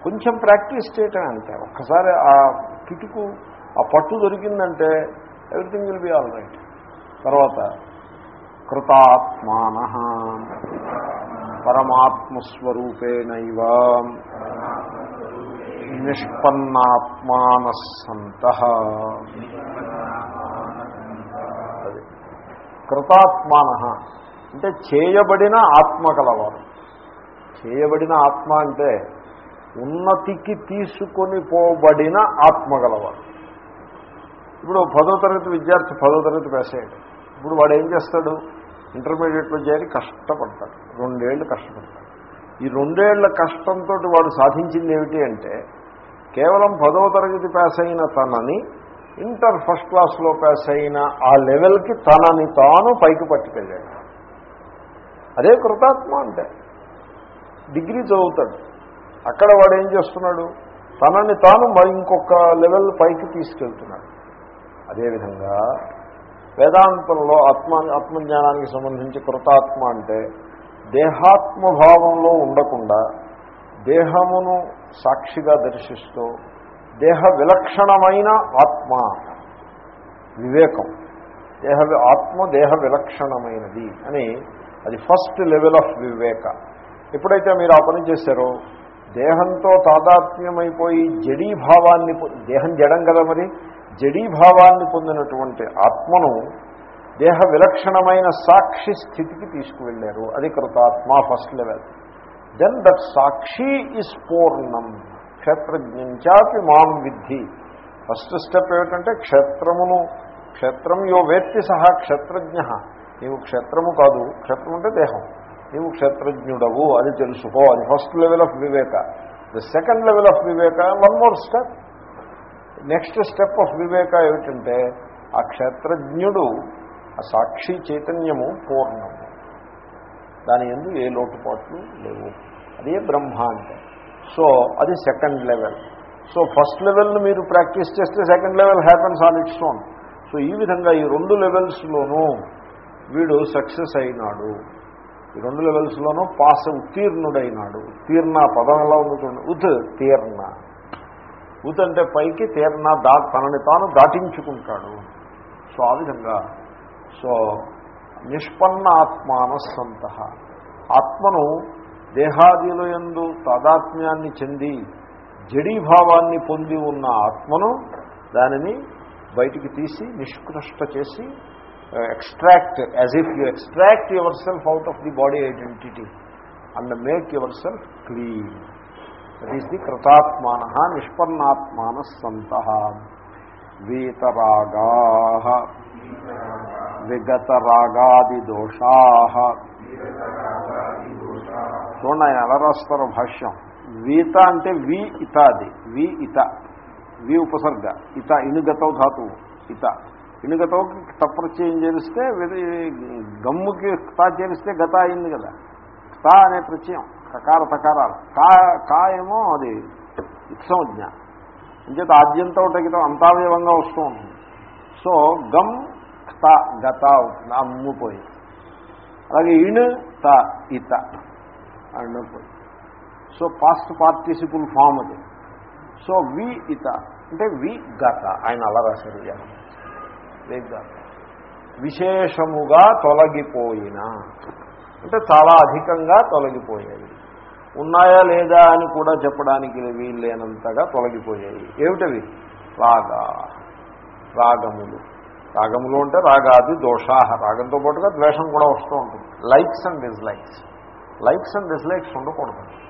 కొంచెం ప్రాక్టీస్ చేయటం అంతే. ఒక్కసారి ఆ కిటుకు ఆ పట్టు దొరికిందంటే everything will be all right. తర్వాత కృతాత్మాన. పరమాత్మస్వరూపేణైవ. నిష్పన్నాత్మానస్సంత. అది కృతాత్మాన. అంటే చేయబడిన ఆత్మ కలవారు. చేయబడిన ఆత్మ అంటే ఉన్నతికి తీసుకొని పోబడిన ఆత్మ గలవారు ఇప్పుడు పదో తరగతి విద్యార్థి పదో తరగతి పేసేయడు. ఇప్పుడు వాడు ఏం చేస్తాడు? ఇంటర్మీడియట్లో చేరి కష్టపడతాడు. రెండేళ్ళు కష్టపడతాడు. ఈ రెండేళ్ళ కష్టంతో వాడు సాధించింది ఏమిటి అంటే కేవలం పదవ తరగతి పాస్ అయిన తనని ఇంటర్ ఫస్ట్ క్లాస్లో పాస్ అయిన ఆ లెవెల్కి తనని తాను పైకి పట్టుకెళ్ళాడు. అదే కృతాత్మ అంటే. డిగ్రీ చదువుతాడు. అక్కడ వాడు ఏం చేస్తున్నాడు? తనని తాను మరి ఇంకొక లెవెల్ పైకి తీసుకెళ్తున్నాడు. అదేవిధంగా వేదాంతంలో ఆత్మ ఆత్మజ్ఞానానికి సంబంధించి కృతాత్మ అంటే దేహాత్మభావంలో ఉండకుండా దేహమును సాక్షిగా దర్శిస్తూ దేహ విలక్షణమైన ఆత్మ. వివేకం. దేహ ఆత్మ దేహ విలక్షణమైనది అని అది ఫస్ట్ లెవెల్ ఆఫ్ వివేక. ఎప్పుడైతే మీరు ఆ పని చేశారో దేహంతో తాదాత్మ్యమైపోయి జడీభావాన్ని దేహం జడం కదా మరి? జడీభావాన్ని పొందినటువంటి ఆత్మను దేహ విలక్షణమైన సాక్షి స్థితికి తీసుకువెళ్ళారు. అది కృతాత్మ ఫస్ట్ లెవెల్ దెన్ దట్ సాక్షి ఇస్ పూర్ణం క్షేత్రజ్ఞంచాపి మాం విద్ధి. ఫస్ట్ స్టెప్ ఏమిటంటే క్షేత్రమును క్షేత్రం యో వేత్తి సహా క్షేత్రజ్ఞ. నీవు క్షేత్రము కాదు క్షేత్రం అంటే దేహం. నీవు క్షేత్రజ్ఞుడవు అది తెలుసుకో అది ఫస్ట్ లెవెల్ ఆఫ్ వివేక the second level of Viveka one more step next step of వివేక ఏమిటంటే ఆ క్షేత్రజ్ఞుడు ఆ సాక్షి చైతన్యము పూర్ణము. దాని ఎందు ఏ లోటుపాట్లు లేవు. అదే బ్రహ్మ అంటే. సో అది సెకండ్ లెవెల్ సో ఫస్ట్ లెవెల్ని మీరు ప్రాక్టీస్ చేస్తే second level happens on its own so ఈ విధంగా ఈ రెండు లెవెల్స్లోనూ వీడు సక్సెస్ అయినాడు. ఈ రెండు లెవెల్స్లోనూ పాస్ ఉత్తీర్ణుడైనాడు. ఉత్తీర్ణ పదం ఎలా ఉంది చూడండి. ఉత్ తీర్ణ. ఉత్ పైకి తీరన దా తనని తాను దాటించుకుంటాడు. సో ఆ విధంగా సో నిష్పన్న ఆత్మాన సంత ఆత్మను దేహాదిల ఎందు తాదాత్మ్యాన్ని చెంది జడీభావాన్ని పొంది ఉన్న ఆత్మను దానిని బయటికి తీసి నిష్కృష్ట చేసి extract as if you extract yourself out of the body identity and make yourself clean that is the కృతాత్మాన నిష్పన్నాత్మాన సంత వీతరాగా విగతరాగాది దోషా చూడండి ఆయన ఎలా రాస్తారో భాష్యం. వీత అంటే వి ఇత అది వి ఇత వి ఉపసర్గ ఇత ఇనుగతవు ధాతువు ఇత. ఇనుగతవుకి తప్రత్యయం చేరిస్తే గమ్ముకి తా చేరిస్తే గత అయింది కదా. తా అనే ప్రత్యయం. కకార తకారాలు కా కా ఏమో అది ఇత్సంజ్ఞ అంచేత ఆద్యంతో టగితం అంతావయవంగా వస్తూ ఉంటుంది. సో గమ్ త గత అవుతుంది అమ్ముపోయి అలాగే ఇణ్ త ఇత. అన్నపోయి సో పాస్ట్ పార్టిసిపుల్ ఫామ్ అది. సో వి ఇత. అంటే వి గత ఆయన అలా రాశారు వి గత విశేషముగా తొలగిపోయిన. అంటే చాలా అధికంగా తొలగిపోయాయి ఉన్నాయా లేదా అని కూడా చెప్పడానికి వీల్లేనంతగా తొలగిపోయాయి. ఏమిటవి? రాగా. రాగములు. రాగములు అంటే రాగాది దోషాహ. రాగంతో పాటుగా ద్వేషం కూడా వస్తూ ఉంటుంది. Likes and dislikes. Likes and dislikes ఉండకూడదు.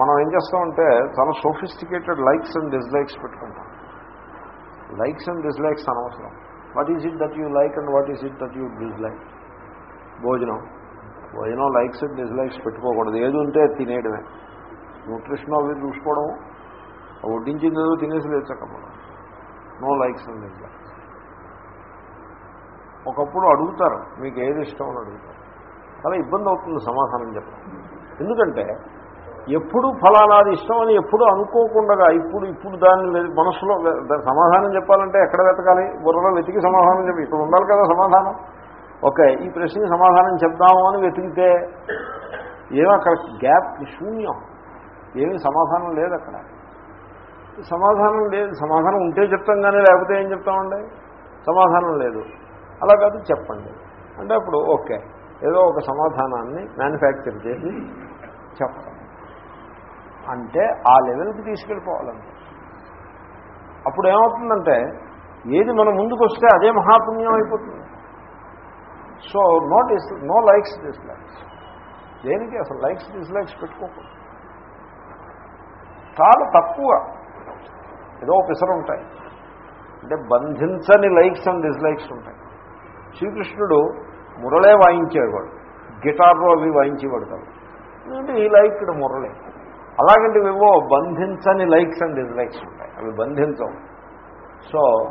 మనం ఏం చేస్తామంటే చాలా సోఫిస్టికేటెడ్ లైక్స్ అండ్ డిస్లైక్స్ పెట్టుకుంటాం. లైక్స్ అండ్ డిస్లైక్స్ అనవసరం. What is it that you like and what is it that you dislike భోజనం. ఏదో లైక్స్ డిస్లైక్స్ పెట్టుకోకూడదు. ఏది ఉంటే తినేయడమే. న్యూట్రిషన్ అవి చూసుకోవడం వడ్డించింది ఏదో తినేసి లేచకపోవడం. నో లైక్స్ అండ్ డిస్లైక్స్ ఒకప్పుడు అడుగుతారు మీకు ఏది ఇష్టం అని అడుగుతారు. చాలా ఇబ్బంది అవుతుంది సమాధానం చెప్పడం. ఎందుకంటే ఎప్పుడు ఫలానాది ఇష్టం అని ఎప్పుడు అనుకోకుండా ఇప్పుడు ఇప్పుడు దాన్ని మనసులో సమాధానం చెప్పాలంటే ఎక్కడ వెతకాలి? బుర్రలో వెతికి సమాధానం చెప్పి. ఇక్కడ ఉండాలి కదా సమాధానం. ఓకే ఈ ప్రశ్నకి సమాధానం చెప్దాము అని వెతికితే ఏమో అక్కడ గ్యాప్ శూన్యం. ఏమీ సమాధానం లేదు అక్కడ. సమాధానం లేదు. సమాధానం ఉంటే చెప్తాం కానీ లేకపోతే ఏం చెప్తామండి? సమాధానం లేదు. అలా కాదు చెప్పండి. అంటే అప్పుడు ఓకే ఏదో ఒక సమాధానాన్ని మ్యానుఫ్యాక్చర్ చేసి చెప్పడం అంటే ఆ లెవెల్కి తీసుకెళ్ళిపోవాలండి. అప్పుడు ఏమవుతుందంటే ఏది మన ముందుకు వస్తే అదే మహాపుణ్యం అయిపోతుంది. So no dis no likes dislikes. దేనికి అసలు లైక్స్ డిస్లైక్స్ పెట్టుకోకూడదు చాలా తక్కువ. ఏదో పిసరు ఉంటాయి. అంటే బంధించని లైక్స్ అండ్ డిస్లైక్స్ ఉంటాయి. శ్రీకృష్ణుడు మురళే వాయించేవాడు. గిటార్లో అవి వాయించేవాడు కాదు. ఎందుకంటే ఈ లైక్ మురళే. అలాగంటే ఏవో బంధించని లైక్స్ అండ్ డిస్లైక్స్ ఉంటాయి. అవి బంధించవు. సో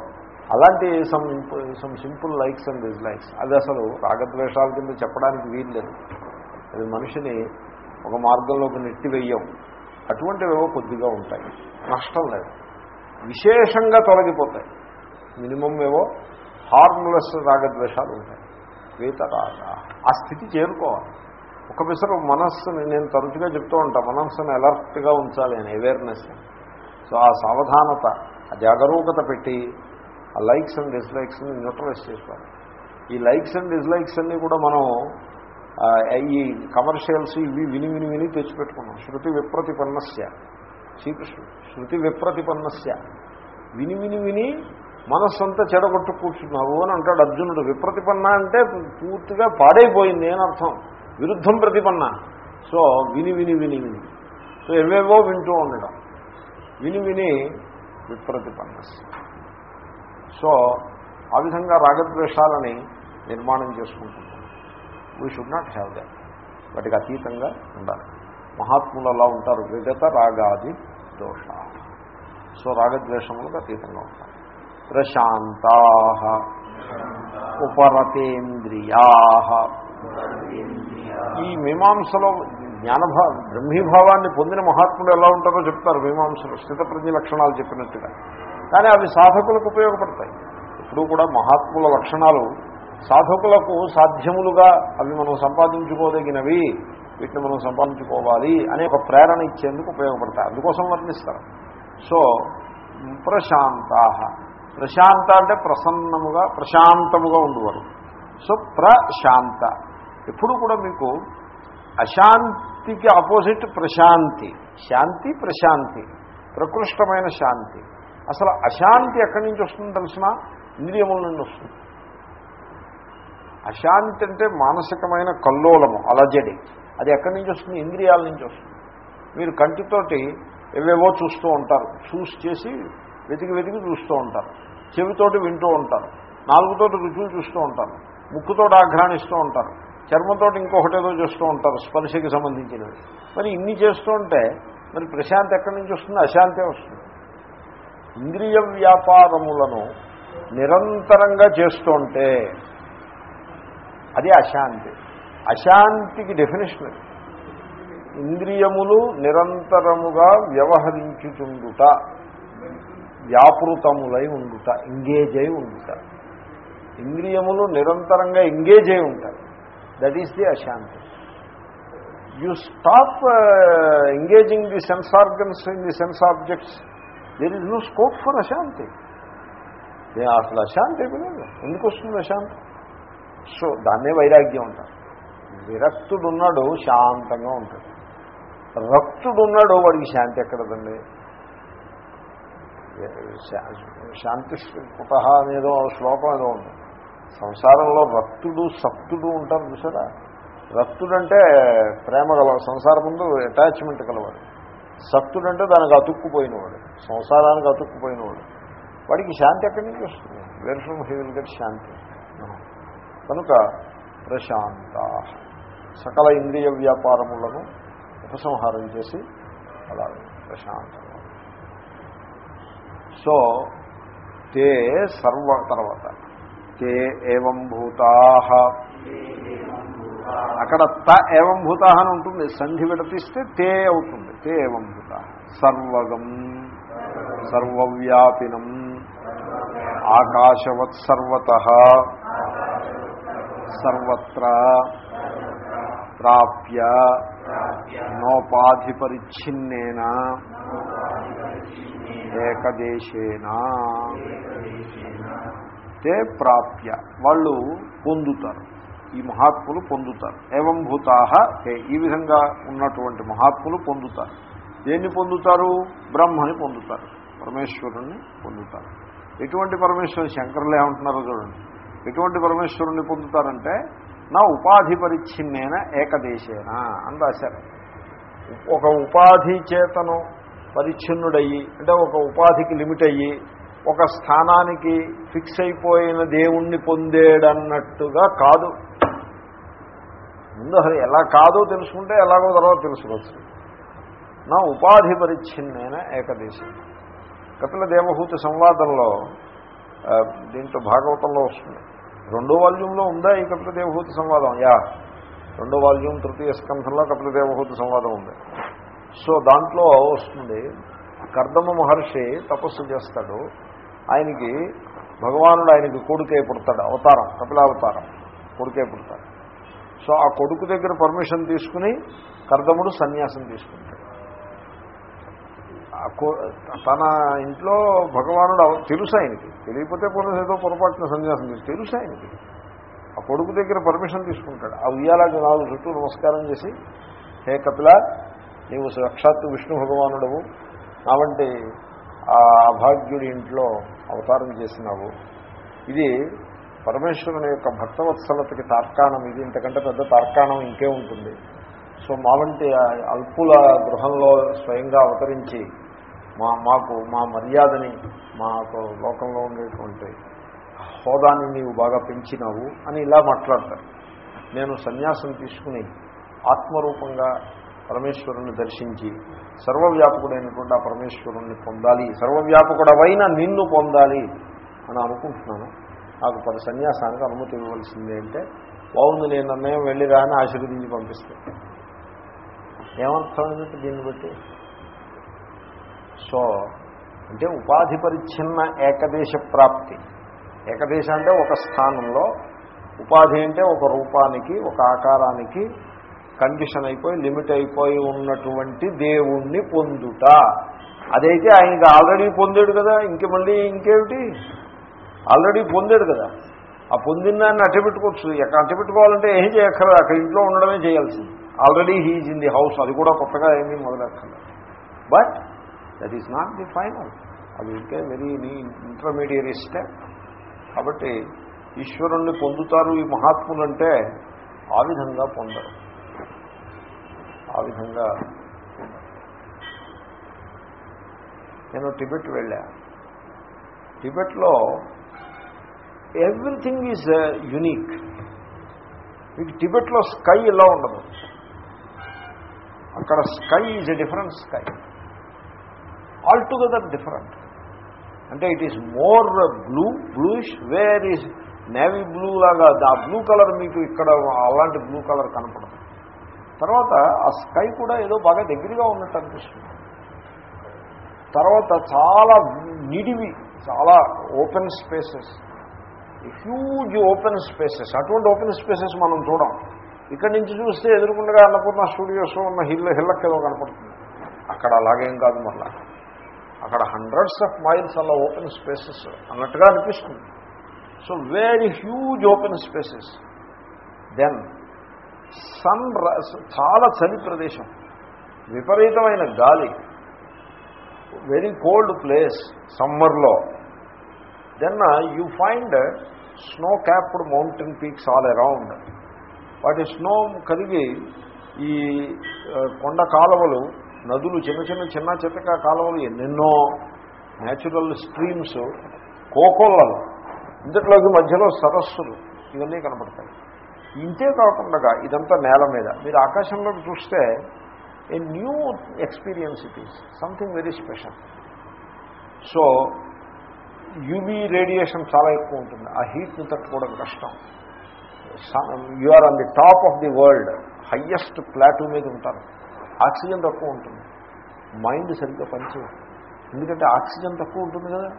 అలాంటి some some simple likes and dislikes అది అసలు రాగద్వేషాల కింద చెప్పడానికి వీల్లేదు అది మనిషిని ఒక మార్గంలోకి నెట్టి అటువంటివేవో కొద్దిగా ఉంటాయి. నష్టం లేదు. విశేషంగా తొలగిపోతాయి. మినిమం ఏవో హార్మ్లెస్ రాగద్వేషాలు ఉంటాయి. వేత రాగ. ఆ స్థితి చేరుకోవాలి. ఒక పిసరు మనస్సుని నేను తరచుగా చెప్తూ ఉంటాను మనస్సును అలర్ట్గా ఉంచాలి అని అవేర్నెస్ సో ఆ సావధానత ఆ జాగరూకత పెట్టి ఆ లైక్స్ అండ్ డిస్లైక్స్ని న్యూట్రలైజ్ చేసుకోవాలి ఈ లైక్స్ అండ్ డిస్లైక్స్ అన్నీ కూడా మనం ఈ కమర్షియల్స్ ఇవి విని విని విని తెచ్చిపెట్టుకున్నాం. శృతి విప్రతిపన్నస్య. శ్రీకృష్ణుడు. శృతి విప్రతిపన్నస్య. విని విని విని మనస్సంతా చెడగొట్టు కూర్చున్నావు అని అంటాడు అర్జునుడు. విప్రతిపన్న అంటే పూర్తిగా పాడైపోయింది అని అర్థం. విరుద్ధం ప్రతిపన్న. సో విని విని విని విని. సో ఎవేవో వింటూ ఉండడం విని విని విప్రతిపన్నస్య. సో ఆ విధంగా రాగద్వేషాలని నిర్మాణం చేసుకుంటున్నాం we should not have that వాటికి అతీతంగా ఉండాలి. మహాత్ములు అలా ఉంటారు. విగత రాగాది దోష సో రాగద్వేషములకు అతీతంగా ఉంటారు. ప్రశాంతా ఉపరతేంద్రియా. ఈ మీమాంసలో జ్ఞానభా బ్రహ్మీభావాన్ని పొందిన మహాత్ములు ఎలా ఉంటారో చెప్తారు మీమాంసలు. స్థితప్రజ్ఞ లక్షణాలు చెప్పినట్టుగా. కానీ అవి సాధకులకు ఉపయోగపడతాయి. ఇప్పుడు కూడా మహాత్ముల లక్షణాలు సాధకులకు సాధ్యములుగా అవి మనం సంపాదించుకోదగినవి వీటిని మనం సంపాదించుకోవాలి అనే ఒక ప్రేరణ ఇచ్చేందుకు ఉపయోగపడతాయి. అందుకోసం వర్ణిస్తారు. సో ప్రశాంత ప్రశాంత అంటే ప్రసన్నముగా ప్రశాంతముగా ఉండేవారు. సో ప్రశాంత. ఎప్పుడు కూడా మీకు అశాంతికి ఆపోజిట్ ప్రశాంతి. శాంతి ప్రశాంతి. ప్రకృష్టమైన శాంతి. అసలు అశాంతి ఎక్కడి నుంచి వస్తుంది తెలిసిన? ఇంద్రియముల నుండి వస్తుంది. అశాంతి అంటే మానసికమైన కల్లోలము అలజడి. అది ఎక్కడి నుంచి వస్తుంది? ఇంద్రియాల నుంచి వస్తుంది. మీరు కంటితోటి ఏవేవో చూస్తూ ఉంటారు. చూసి చేసి వెతికి వెతికి చూస్తూ ఉంటారు. చెవితోటి వింటూ ఉంటారు. నాలుగుతోటి రుచులు చూస్తూ ఉంటారు. ముక్కుతోటి ఆఘ్రాణిస్తూ ఉంటారు. చర్మంతోటి ఇంకొకటి ఏదో చేస్తూ ఉంటారు స్పర్శకి సంబంధించినవి. మరి ఇన్ని చేస్తూ ఉంటే మరి ప్రశాంతి ఎక్కడి నుంచి వస్తుంది? అశాంతే వస్తుంది. ఇంద్రియ వ్యాపారములను నిరంతరంగా చేస్తుంటే అది అశాంతి. అశాంతికి డెఫినేషన్ ఇంద్రియములు నిరంతరముగా వ్యవహరించుచుండుట వ్యాపృతములై ఉండుట ఎంగేజ్ అయి ఉండుట. ఇంద్రియములు నిరంతరంగా ఎంగేజ్ అయి ఉంటాయి దట్ ఈస్ ది అశాంతి. You stop engaging the sense organs in the sense objects there is no scope for అశాంతి నేను అసలు అశాంతి లేదు. ఎందుకు వస్తుంది అశాంతి? సో దాన్నే వైరాగ్యం అంటారు. విరక్తుడున్నాడు శాంతంగా ఉంటాడు. రక్తుడున్నాడు వాడికి శాంతి ఎక్కడదండి? శాంతి పుట అనేదో శ్లోకం ఏదో ఉంది. సంసారంలో రక్తుడు సక్తుడు ఉంటారు చూసారా? రక్తుడంటే ప్రేమ గల సంసారం ముందు అటాచ్మెంట్ గలవాడు. సక్తుడంటే దానికి అతుక్కుపోయినవాడు. సంసారానికి అతుక్కుపోయినవాడు. వాడికి శాంతి ఎక్కడి నుంచి వస్తుంది? Where from he will get శాంతి. కనుక ప్రశాంత. సకల ఇంద్రియ వ్యాపారములను ఉపసంహారం చేసి అలా ప్రశాంతంగా సో తే సర్వ తర్వాత. తే ఏవం భూతా. అక్కడ త ఏం భూత అని ఉంటుంది. సంధి విడతీస్తే తే అవుతుంది. తే ఏం భూత. సర్వగం. సర్వవ్యాపినం. ఆకాశవత్ సర్వత. సర్వత్ర ప్రాప్య నోపాధి పరిచ్ఛిన్నేన ఏకదేశేన. తే ప్రాప్య. వాళ్ళు పొందుతారు. ఈ మహాత్ములు పొందుతారు. ఏవం భూతా. తే ఈ విధంగా ఉన్నటువంటి మహాత్ములు పొందుతారు. దేన్ని పొందుతారు? బ్రహ్మని పొందుతారు. పరమేశ్వరుణ్ణి పొందుతారు. ఎటువంటి పరమేశ్వరుడు శంకరులు ఏమంటున్నారో చూడండి. ఎటువంటి పరమేశ్వరుణ్ణి పొందుతారంటే నా ఉపాధి పరిచ్ఛిన్నేన ఏకదేశేనా అని రాశారు. ఒక ఉపాధి చేతను పరిచ్ఛిన్నుడయ్యి అంటే ఒక ఉపాధికి లిమిట్ అయ్యి ఒక స్థానానికి ఫిక్స్ అయిపోయిన దేవుణ్ణి పొందేడన్నట్టుగా కాదు. ముందు అసలు ఎలా కాదో తెలుసుకుంటే ఎలాగో తర్వాత తెలుసుకోవచ్చు. నా ఉపాధి పరిచ్ఛిన్నైన ఏకదేశం కపిల దేవహూతి సంవాదంలో దీంతో దీంట్లో భాగవతంలో వస్తుంది. రెండో వాల్యూంలో ఉందా ఈ కపిల దేవహూతి సంవాదం? యా. రెండో వాల్యూమ్ తృతీయ స్కంధంలో కపిల దేవహూతి సంవాదం ఉంది. సో దాంట్లో వస్తుంది కర్దమ మహర్షి తపస్సు చేస్తాడు. ఆయనకి భగవానుడు ఆయనకి కొడుకే పుడతాడు అవతారం కపిలావతారం కొడుకే పుడతాడు. సో ఆ కొడుకు దగ్గర పర్మిషన్ తీసుకుని కర్దముడు సన్యాసం తీసుకుంటాడు. తన ఇంట్లో భగవానుడు తెలుసు ఆయనకి. తెలియకపోతే పోలీసు ఏదో పొరపాటున సన్యాసం చేసి తెలుసు ఆయనకి. ఆ కొడుకు దగ్గర పర్మిషన్ తీసుకుంటాడు. ఆ ఉయ్యాలకి నాలుగు చుట్టూ నమస్కారం చేసి హే కపిల నీవు సాక్షాత్తు విష్ణు భగవానుడవు. నా వంటి ఆ అభాగ్యుడి ఇంట్లో అవతారం చేసినావు. ఇది పరమేశ్వరుని యొక్క భక్తవత్సలతకి తార్కాణం. ఇది ఇంతకంటే పెద్ద తార్కాణం ఇంకే ఉంటుంది. సో మా వంటి అల్పుల గృహంలో స్వయంగా అవతరించి మా మాకు మా మర్యాదని మాకు లోకంలో ఉండేటువంటి హోదాని నీవు బాగా పెంచినావు అని ఇలా మాట్లాడతారు. నేను సన్యాసం తీసుకుని ఆత్మరూపంగా పరమేశ్వరుణ్ణి దర్శించి సర్వవ్యాపకుడైనటువంటి ఆ పరమేశ్వరుణ్ణి పొందాలి సర్వవ్యాపకుడవైన నిన్ను పొందాలి అని అనుకుంటున్నాను. నాకు పది సన్యాసానికి అనుమతి ఇవ్వవలసింది అంటే బాగుంది నేను నిర్ణయం వెళ్ళిరా అని ఆశీర్వదించి పంపిస్తాను. ఏమర్థమైనట్టు దీన్ని బట్టి? సో అంటే ఉపాధి పరిచ్ఛిన్న ఏకదేశ ప్రాప్తి. ఏకదేశ అంటే ఒక స్థానంలో ఉపాధి అంటే ఒక రూపానికి ఒక ఆకారానికి కండిషన్ అయిపోయి లిమిట్ అయిపోయి ఉన్నటువంటి దేవుణ్ణి పొందుట. అదైతే ఆయనకి ఆల్రెడీ పొందాడు కదా ఇంక మళ్ళీ ఇంకేమిటి? ఆల్రెడీ పొందాడు కదా. ఆ పొందిన దాన్ని అట్టబెట్టుకోవచ్చు. ఎక్కడ అట్టబెట్టుకోవాలంటే ఏం చేయక్కర్లేదు అక్కడ ఇంట్లో ఉండడమే చేయాల్సింది. Already he's in the house అది కూడా కొత్తగా ఏమీ మొదలెక్కర్లేదు. But that is not the final అది ఇంకే వెరీ నీ ఇంటర్మీడియట్ స్టెప్ కాబట్టి ఈశ్వరుణ్ణి పొందుతారు ఈ మహాత్ములంటే ఆ విధంగా పొందరు. ఆ విధంగా నేను టిబెట్ వెళ్ళా. టిబెట్లో ఎవ్రీథింగ్ ఈజ్ యునీక్ మీకు టిబెట్లో స్కై ఇలా ఉండదు. అక్కడ sky is a different sky altogether different అంటే it is more blue bluish where is navy blue లాగా ఆ బ్లూ కలర్ మీకు ఇక్కడ అలాంటి బ్లూ కలర్ కనపడదు. తర్వాత ఆ స్కై కూడా ఏదో బాగా దగ్గరగా ఉన్నట్టు అనిపిస్తుంది. తర్వాత చాలా నిడివి చాలా open spaces huge open spaces అటువంటి ఓపెన్ స్పేసెస్ మనం చూడం. ఇక్కడి నుంచి చూస్తే ఎదురుకుండా అన్నపూర్ణ స్టూడియోస్ ఉన్న హిల్ హిల్లకి ఏదో కనపడుతుంది. అక్కడ అలాగేం కాదు మళ్ళీ. అక్కడ హండ్రెడ్స్ ఆఫ్ మైల్స్ అలా ఓపెన్ స్పేసెస్ అన్నట్టుగా అనిపిస్తుంది. So very huge open spaces then sun చాలా చలి ప్రదేశం. విపరీతమైన గాలి. వెరీ కోల్డ్ ప్లేస్ సమ్మర్లో then you find snow capped mountain peaks all around వాటి స్నో కరిగి ఈ uh, కొండ కాలువలు నదులు చిన్న చిన్న చిన్న చిన్న కాలువలు ఎన్నెన్నో న్యాచురల్ స్ట్రీమ్స్ కోకోళ్ళలు ఇంతట్లోకి మధ్యలో సరస్సులు. ఇవన్నీ కనపడతాయి. ఇంతే కాకుండా ఇదంతా నేల మీద. మీరు ఆకాశంలోకి చూస్తే a new experience it is something very special so UV radiation చాలా ఎక్కువ ఉంటుంది. ఆ హీట్ని తట్టుకోవడం కష్టం. You are on the top of the world highest plateau మీద ఉంటారు. ఆక్సిజన్ తక్కువ ఉంటుంది. మైండ్ సరిగ్గా పనిచేయదు. ఎందుకంటే ఆక్సిజన్ తక్కువ ఉంటుంది కదా.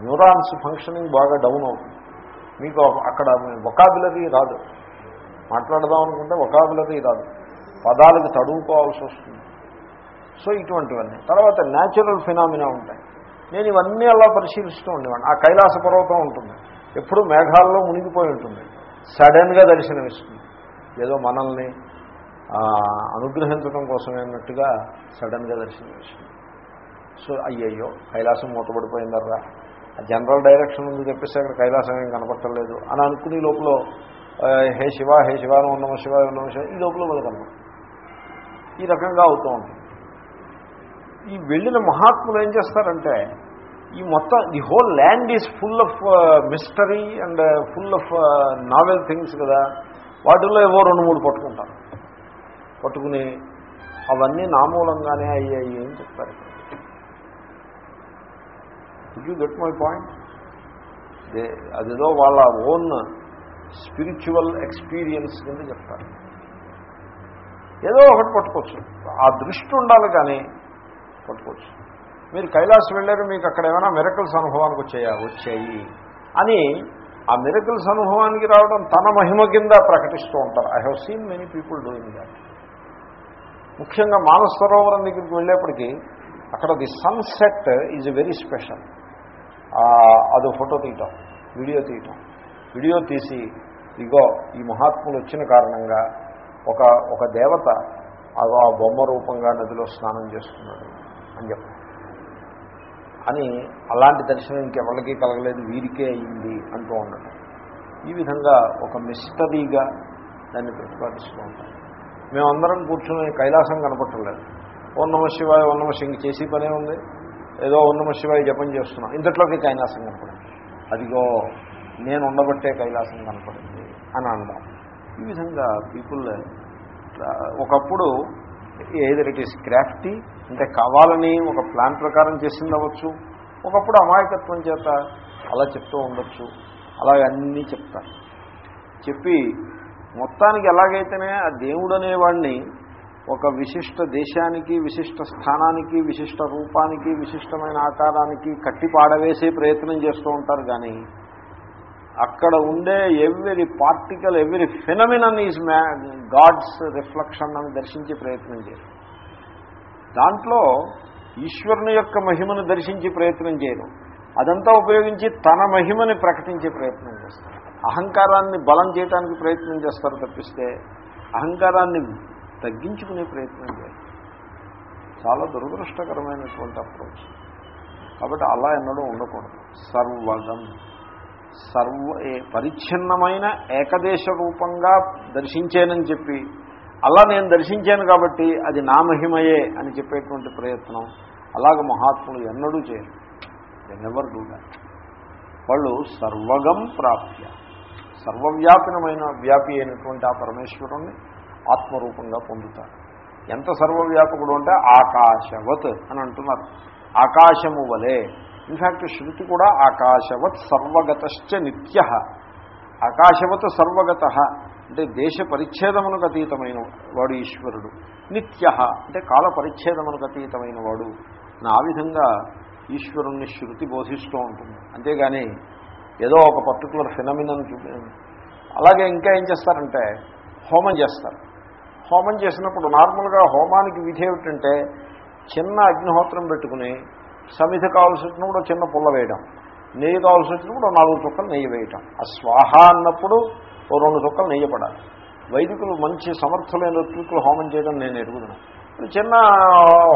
న్యూరాన్స్ ఫంక్షనింగ్ బాగా డౌన్ అవుతుంది. మీకు అక్కడ వొకాబులరీ రాదు. మాట్లాడదాం అనుకుంటే వొకాబులరీ రాదు. పదాలకు తడువుకోవాల్సి వస్తుంది. సో ఇటువంటివన్నీ. తర్వాత న్యాచురల్ ఫినామినా ఉంటాయి. నేను ఇవన్నీ అలా పరిశీలిస్తూ ఉండేవాడిని. ఆ కైలాస పర్వతం ఉంటుంది. ఎప్పుడు మేఘాల్లో మునిగిపోయి ఉంటుంది. సడన్గా దర్శనమిస్తుంది. ఏదో మనల్ని అనుగ్రహించడం కోసమే అన్నట్టుగా సడన్గా దర్శనమిస్తుంది సో అయ్యయ్యో కైలాసం మూతపడిపోయిందర్రా. జనరల్ డైరెక్షన్ ఉంది చెప్పేసి అక్కడ కైలాసం ఏం కనపట్టలేదు అని అనుకునే లోపల హే శివ హే శివాను ఉన్నమ శివ ఉన్నమ శివ ఈ లోపల వెళ్ళగలను ఈ రకంగా అవుతూ ఉంటుంది. ఈ వెళ్ళిన మహాత్ములు ఏం చేస్తారంటే ఈ మొత్తం the whole land is full of mystery and full of novel things కదా. వాటిల్లో ఏవో రెండు మూడు పట్టుకుంటారు. పట్టుకుని అవన్నీ నామూలంగానే అయ్యాయి అని చెప్తారు యూ గెట్ మై పాయింట్ అదేదో వాళ్ళ ఓన్ స్పిరిచువల్ ఎక్స్పీరియన్స్ కింద చెప్తారు. ఏదో ఒకటి పట్టుకోవచ్చు. ఆ దృష్టి ఉండాలి కానీ పట్టుకోవచ్చు. మీరు కైలాస్ వెళ్ళారు మీకు అక్కడ ఏమైనా మిరకల్స్ అనుభవానికి వచ్చాయా? వచ్చాయి. అని ఆ మిరకల్స్ అనుభవానికి రావడం తన మహిమ కింద ప్రకటిస్తూ ఉంటారు. I have seen many people doing that ముఖ్యంగా మానసరోవరం దగ్గరికి వెళ్ళేప్పటికీ అక్కడ the sunset is very special. అది ఫోటో తీయటం వీడియో తీయటం. వీడియో తీసి ఇగో ఈ మహాత్ములు వచ్చిన కారణంగా ఒక ఒక దేవత ఆ బొమ్మ రూపంగా నదిలో స్నానం చేస్తున్నాడు అని చెప్పారు అని అలాంటి దర్శనం ఇంకెవరికి కలగలేదు వీరికే అయింది అంటూ ఉండటం. ఈ విధంగా ఒక మిస్టరీగా దాన్ని ప్రతిపాదిస్తూ ఉంటాం మేమందరం కూర్చుని కైలాసం కనపట్టలేదు. ఓన్నమ శివాయ ఓన్నమ శింగ్ చేసి పనే ఉంది. ఏదో ఓన్నమ శివాయ జపం చేస్తున్నాం. ఇంతట్లోకి కైలాసం కనపడింది. అదిగో నేను ఉండబట్టే కైలాసం కనపడింది అని అందాం ఈ విధంగా పీపుల్ ఒకప్పుడు ఏదర్ ఇట్ ఈస్ క్రాఫ్టీ అంటే కావాలని ఒక ప్లాన్ ప్రకారం చేసింది అవ్వచ్చు. ఒకప్పుడు అమాయకత్వం చేత అలా చెప్తూ ఉండొచ్చు. అలాగే అన్నీ చెప్తారు. చెప్పి మొత్తానికి ఎలాగైతేనే ఆ దేవుడు అనేవాడిని ఒక విశిష్ట దేశానికి విశిష్ట స్థానానికి విశిష్ట రూపానికి విశిష్టమైన ఆకారానికి కట్టి పాడవేసే ప్రయత్నం చేస్తూ ఉంటారు కానీ అక్కడ ఉండే every particle every phenomenon is my god's reflection అని దర్శించే ప్రయత్నం చేయరు. దాంట్లో ఈశ్వరుని యొక్క మహిమను దర్శించే ప్రయత్నం చేయరు. అదంతా ఉపయోగించి తన మహిమని ప్రకటించే ప్రయత్నం చేస్తారు. అహంకారాన్ని బలం చేయడానికి ప్రయత్నం చేస్తారు తప్పిస్తే అహంకారాన్ని తగ్గించుకునే ప్రయత్నం చేయాలి. చాలా దురదృష్టకరమైనటువంటి అప్రోచ్. కాబట్టి అలా ఎన్నడూ ఉండకూడదు. సర్వగం సర్వ పరిచ్ఛిన్నమైన ఏకదేశ రూపంగా దర్శించానని చెప్పి అలా నేను దర్శించాను కాబట్టి అది నా మహిమయే అని చెప్పేటువంటి ప్రయత్నం అలాగ మహాత్ములు ఎన్నడూ చేయరు. ఎవరు డూ వాళ్ళు సర్వగం ప్రాప్య. సర్వవ్యాపినమైన వ్యాపి అయినటువంటి ఆ పరమేశ్వరుణ్ణి ఆత్మరూపంగా పొందుతారు ఎంత సర్వవ్యాపకుడు అంటే ఆకాశవత్ అని అంటున్నారు. ఆకాశము వలే. ఇన్ఫ్యాక్ట్ శృతి కూడా ఆకాశవత్ సర్వగతశ్చ నిత్య. ఆకాశవత్ సర్వగత. అంటే దేశ పరిచ్ఛేదమునకు అతీతమైన వాడు ఈశ్వరుడు. నిత్య. అంటే కాల పరిచ్ఛేదమునకు అతీతమైన వాడు. ఆ విధంగా ఈశ్వరుణ్ణి శృతి బోధిస్తూ ఉంటుంది. అంతేగాని ఏదో ఒక పర్టికులర్ ఫినమినన్ చూపి అలాగే ఇంకా ఏం చేస్తారంటే హోమం చేస్తారు. హోమం చేసినప్పుడు నార్మల్గా హోమానికి విధి ఏమిటంటే చిన్న అగ్నిహోత్రం పెట్టుకుని సమిధ కావాల్సి వచ్చినప్పుడు చిన్న పుల్ల వేయడం నెయ్యి కావాల్సి వచ్చినప్పుడు నాలుగు చుక్కలు నెయ్యి వేయటం. ఆ స్వాహ అన్నప్పుడు ఓ రెండు చుక్కలు నెయ్యి పడాలి. వైదికులు మంచి సమర్థులైన ఋత్వికులు హోమం చేయడం నేను ఎరుగుతున్నాను చిన్న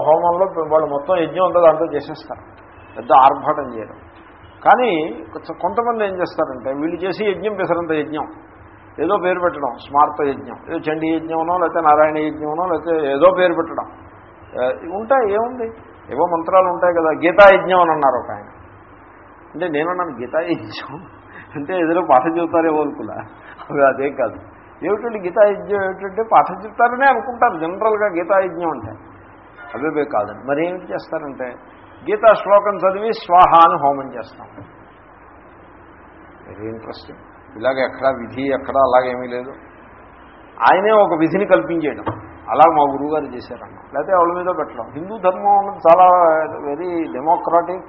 హోమంలో వాళ్ళు మొత్తం యజ్ఞం ఉందో దాంట్లో చేసేస్తారు. పెద్ద ఆర్భాటం చేయడం. కానీ కొంతమంది ఏం చేస్తారంటే వీళ్ళు చేసి యజ్ఞం పెసరంత యజ్ఞం. ఏదో పేరు పెట్టడం స్మార్త యజ్ఞం. ఏదో చండీ యజ్ఞమనో లేకపోతే నారాయణ యజ్ఞమనో లేకపోతే ఏదో పేరు పెట్టడం. ఉంటాయి ఏముంది? ఏవో మంత్రాలు ఉంటాయి కదా గీతా యజ్ఞం అని అన్నారు ఒక ఆయన. అంటే నేనన్నాను గీతా యజ్ఞం? అంటే ఏదో పాఠం చెబుతారేమో అనుకున్నా. అవి అదేం కాదు. ఏమిటంటే గీతాయజ్ఞం ఏమిటంటే పాఠం చెప్తారనే అనుకుంటారు. జనరల్గా గీతాయజ్ఞం అంటే. అవేవే కాదండి. మరి ఏం చేస్తారంటే గీతా శ్లోకం చదివి స్వాహ అని హోమం చేస్తాం. వెరీ ఇంట్రెస్టింగ్ ఇలాగ ఎక్కడ విధి ఎక్కడ అలాగేమీ లేదు. ఆయనే ఒక విధిని కల్పించేయడం. అలా మా గురువుగారు చేశారన్న లేకపోతే ఎవరి మీద పెట్టడం. హిందూ ధర్మం అన్నది చాలా very democratic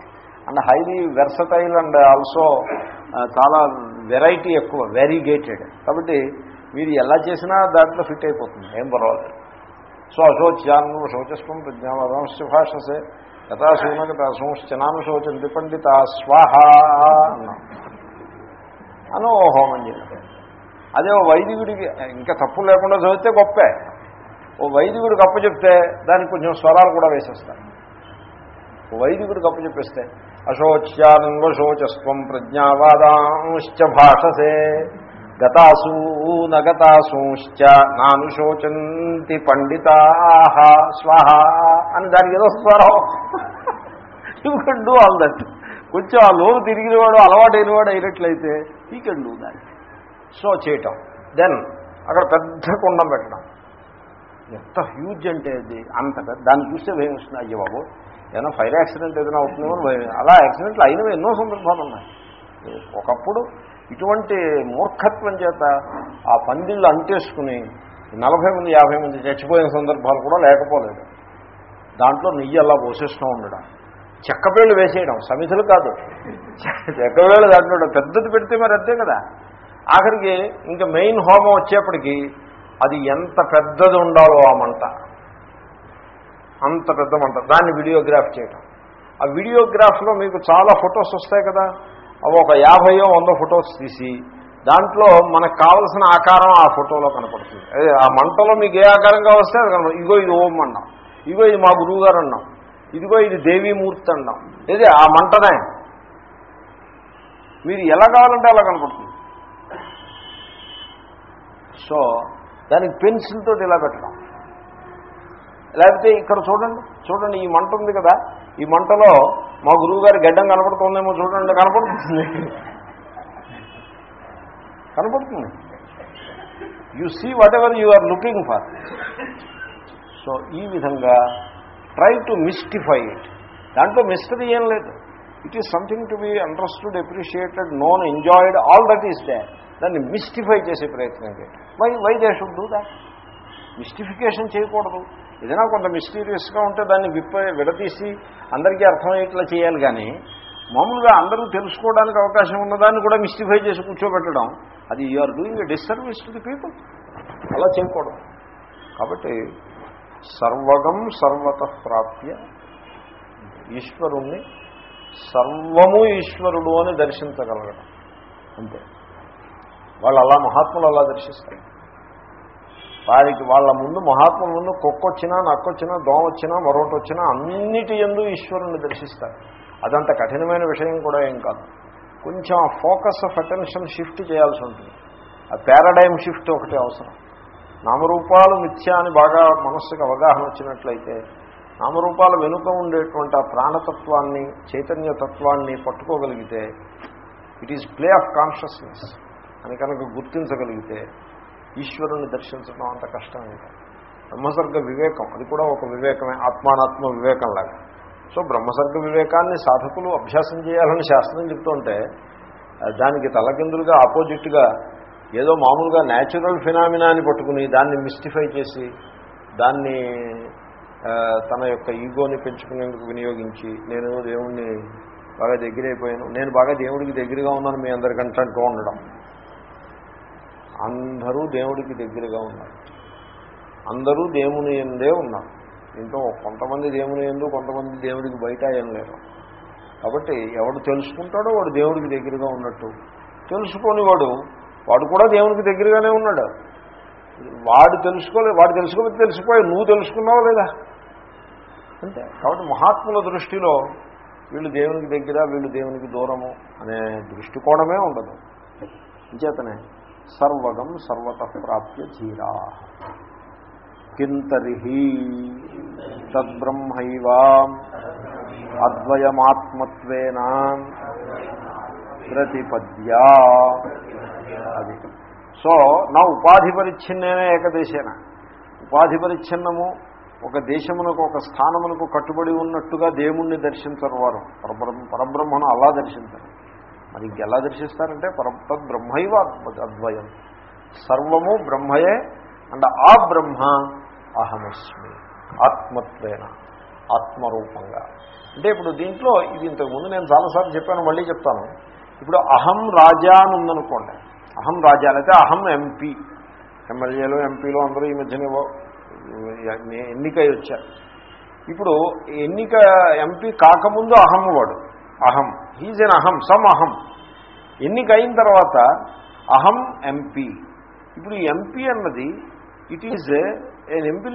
and highly versatile and also చాలా వెరైటీ ఎక్కువ వెరీగేటెడ్ కాబట్టి మీరు ఎలా చేసినా దాంట్లో ఫిట్ అయిపోతుంది. ఏం పర్వాలేదు. సో అశోచ్యాన్ను శోచస్వం యథా భాషసే గతాశూనగతాశూశ్చనాను శోచంతి పండిత స్వాహ! అన్నాం. అని ఓ హోమం చేయాలి అదే ఓ వైదికుడికి ఇంకా తప్పు లేకుండా చదివితే గొప్పే. ఓ వైదికుడు గొప్ప చెప్తే దానికి కొంచెం స్వరాలు కూడా వేసేస్తారు. ఓ వైదికుడు గొప్ప చెప్పేస్తే అశోచ్యాన్వశోచస్వం ప్రజ్ఞావాదాంశ్చ భాషసే. గతాసూ నగతాసూశ్చ నానుశోచంతి పండితా స్వాహ అని దానికి ఏదో స్వరం. You can do all that కొంచెం ఆ లోను తిరిగినవాడు అలవాటైనవాడు అయినట్లయితే he can do that so చేయటం. దెన్ అక్కడ పెద్ద కుండం పెట్టడం. ఎంత హ్యూజ్ అంటే అది అంత దాన్ని చూస్తే భయం వస్తుంది. అయ్యో బాబు ఏదైనా ఫైర్ యాక్సిడెంట్ ఏదైనా అవుతుందేమో భయం. అలా యాక్సిడెంట్లు అయినవి ఎన్నో సందర్భాలు ఉన్నాయి. ఒకప్పుడు ఇటువంటి మూర్ఖత్వం చేత ఆ పందిళ్ళు అంటేసుకుని నలభై మంది యాభై మంది చచ్చిపోయిన సందర్భాలు కూడా లేకపోలేదు. దాంట్లో నెయ్యి అలా పోసేస్తూ ఉండడం. చెక్కపేళ్ళు వేసేయడం సమిధులు కాదు. చెక్కపేళ్ళు దాంట్లో పెద్దది పెడితే మరి అంతే కదా. ఆఖరికి ఇంకా మెయిన్ హోమం వచ్చేప్పటికి అది ఎంత పెద్దది ఉండాలో ఆ మంట. అంత పెద్ద మంట. దాన్ని వీడియోగ్రాఫ్ చేయడం ఆ వీడియోగ్రాఫ్లో మీకు చాలా ఫొటోస్ వస్తాయి కదా. అవి ఒక యాభయో వంద ఫొటోస్ తీసి దాంట్లో మనకు కావలసిన ఆకారం ఆ ఫోటోలో కనపడుతుంది. అదే ఆ మంటలో మీకు ఏ ఆకారంగా వస్తే అది కనపడుతుంది. ఇగో ఇది ఓం అన్నాం. ఇగో ఇది మా గురువు గారు అన్నాం. ఇదిగో ఇది దేవీమూర్తి అన్నాం. ఇది ఆ మంటనే. మీరు ఎలా కావాలంటే అలా కనపడుతుంది. సో దానికి పెన్సిల్ తోటి ఇలా పెట్టడం. లేకపోతే ఇక్కడ చూడండి. చూడండి ఈ మంట ఉంది కదా. ఈ మంటలో మా గురువు గారి గడ్డం కనపడుతుందేమో చూడండి కనపడుతుంది. కనపడుతుంది. You see whatever you are looking for so ఈ విధంగా ట్రై టు మిస్టిఫై ఇట్ దాంట్లో మిస్టరీ ఏం లేదు. It is something to be understood appreciated known enjoyed all that is day దాన్ని మిస్టిఫై చేసే ప్రయత్నం చేయండి. Why why they should do that mystification చేయకూడదు. ఏదైనా కొంత మిస్టీరియస్గా ఉంటే దాన్ని విప్ప విడతీసి అందరికీ అర్థమయ్యేట్లా చేయాలి కానీ మామూలుగా అందరూ తెలుసుకోవడానికి అవకాశం ఉన్నదాన్ని కూడా మిస్టిఫై చేసి కూర్చోబెట్టడం అది you are doing a disservice to the people అలా చేయకూడదు. కాబట్టి సర్వగం సర్వత ప్రాప్య ఈశ్వరుణ్ణి సర్వము ఈశ్వరుడు అని దర్శించగలగడం అంతే. వాళ్ళు అలా మహాత్ములు అలా దర్శిస్తారు. వారికి వాళ్ళ ముందు మహాత్ముల ముందు కుక్కొచ్చినా నక్కొచ్చినా దోమ వచ్చినా మరొకటి వచ్చినా అన్నిటి ఎందు ఈశ్వరుణ్ణి దర్శిస్తారు. అదంత కఠినమైన విషయం కూడా ఏం కాదు. కొంచెం ఆ ఫోకస్ ఆఫ్ అటెన్షన్ షిఫ్ట్ చేయాల్సి ఉంటుంది. ఆ పారాడైమ్ షిఫ్ట్ ఒకటి అవసరం. నామరూపాలు మిథ్యా అని బాగా మనస్సుకు అవగాహన వచ్చినట్లయితే నామరూపాల వెనుక ఉండేటువంటి ఆ ప్రాణతత్వాన్ని చైతన్యతత్వాన్ని పట్టుకోగలిగితే it is play of consciousness అని కనుక గుర్తించగలిగితే ఈశ్వరుని దర్శించడం అంత కష్టం ఇంకా బ్రహ్మసర్గ వివేకం అది కూడా ఒక వివేకమే ఆత్మానాత్మ వివేకంలాగా సో బ్రహ్మసర్గ వివేకాన్ని సాధకులు అభ్యాసం చేయాలని శాస్త్రం చెప్తుంటే దానికి తలకిందులుగా ఆపోజిట్గా ఏదో మామూలుగా న్యాచురల్ ఫినామినాని పట్టుకుని దాన్ని మిస్టిఫై చేసి దాన్ని తన యొక్క ఈగోని పెంచుకునేందుకు వినియోగించి నేను దేవుణ్ణి బాగా దగ్గరైపోయాను నేను బాగా దేవుడికి దగ్గరగా ఉన్నాను మీ అందరికంటే అంటూ ఉండడం. అందరూ దేవుడికి దగ్గరగా ఉన్నారు. అందరూ దేవుని ఎందే ఉన్నారు. దీంతో కొంతమంది దేవుని ఎందు కొంతమంది దేవుడికి బయట ఏం లేరు కాబట్టి ఎవడు తెలుసుకుంటాడో వాడు దేవుడికి దగ్గరగా ఉన్నట్టు. తెలుసుకొని వాడు వాడు కూడా దేవునికి దగ్గరగానే ఉన్నాడు. వాడు తెలుసుకోలే వాడు తెలుసుకోకపోతే తెలిసిపోయి నువ్వు తెలుసుకున్నావా లేదా? అంతే. కాబట్టి మహాత్ముల దృష్టిలో వీళ్ళు దేవునికి దగ్గర వీళ్ళు దేవునికి దూరము అనే దృష్టికోణమే ఉండదు. అంచేతనే సర్వగం సర్వత ప్రాప్య ధీరా. కింతరిహి తద్బ్రహ్మైవా అద్వయమాత్మత్వేన ప్రతిపద్యా అది. సో నా ఉపాధి పరిచ్ఛిన్నేనే ఏకదేశేన. ఉపాధి పరిచ్ఛిన్నము ఒక దేశమునకు ఒక స్థానమునకు కట్టుబడి ఉన్నట్టుగా దేవుణ్ణి దర్శించరు వారు. పరబ్రహ్మ పరబ్రహ్మను అలా దర్శించరు. మరి ఇంకెలా దర్శిస్తారంటే పరమ బ్రహ్మైవ అద్వయం. సర్వము బ్రహ్మయే అండ్ ఆ బ్రహ్మ అహమస్మి ఆత్మత్వేన ఆత్మరూపంగా. అంటే ఇప్పుడు దీంట్లో ఇది ఇంతకుముందు నేను చాలాసార్లు చెప్పాను మళ్ళీ చెప్తాను. ఇప్పుడు అహం రాజా అని ఉందనుకోండి. అహం రాజా అయితే అహం ఎంపీ. ఎమ్మెల్యేలు ఎంపీలు అందరూ ఈ మధ్యనే ఎన్నికై వచ్చారు. ఇప్పుడు ఎన్నిక ఎంపీ కాకముందు అహం వాడు. అహం. హీజ్ ఎన్ అహం సమ్ అహం. ఎన్నిక అయిన తర్వాత అహం ఎంపీ ఇప్పుడు ఈ ఎంపీ అన్నది ఇట్ ఈజ్ ఎన్ ఎంపీ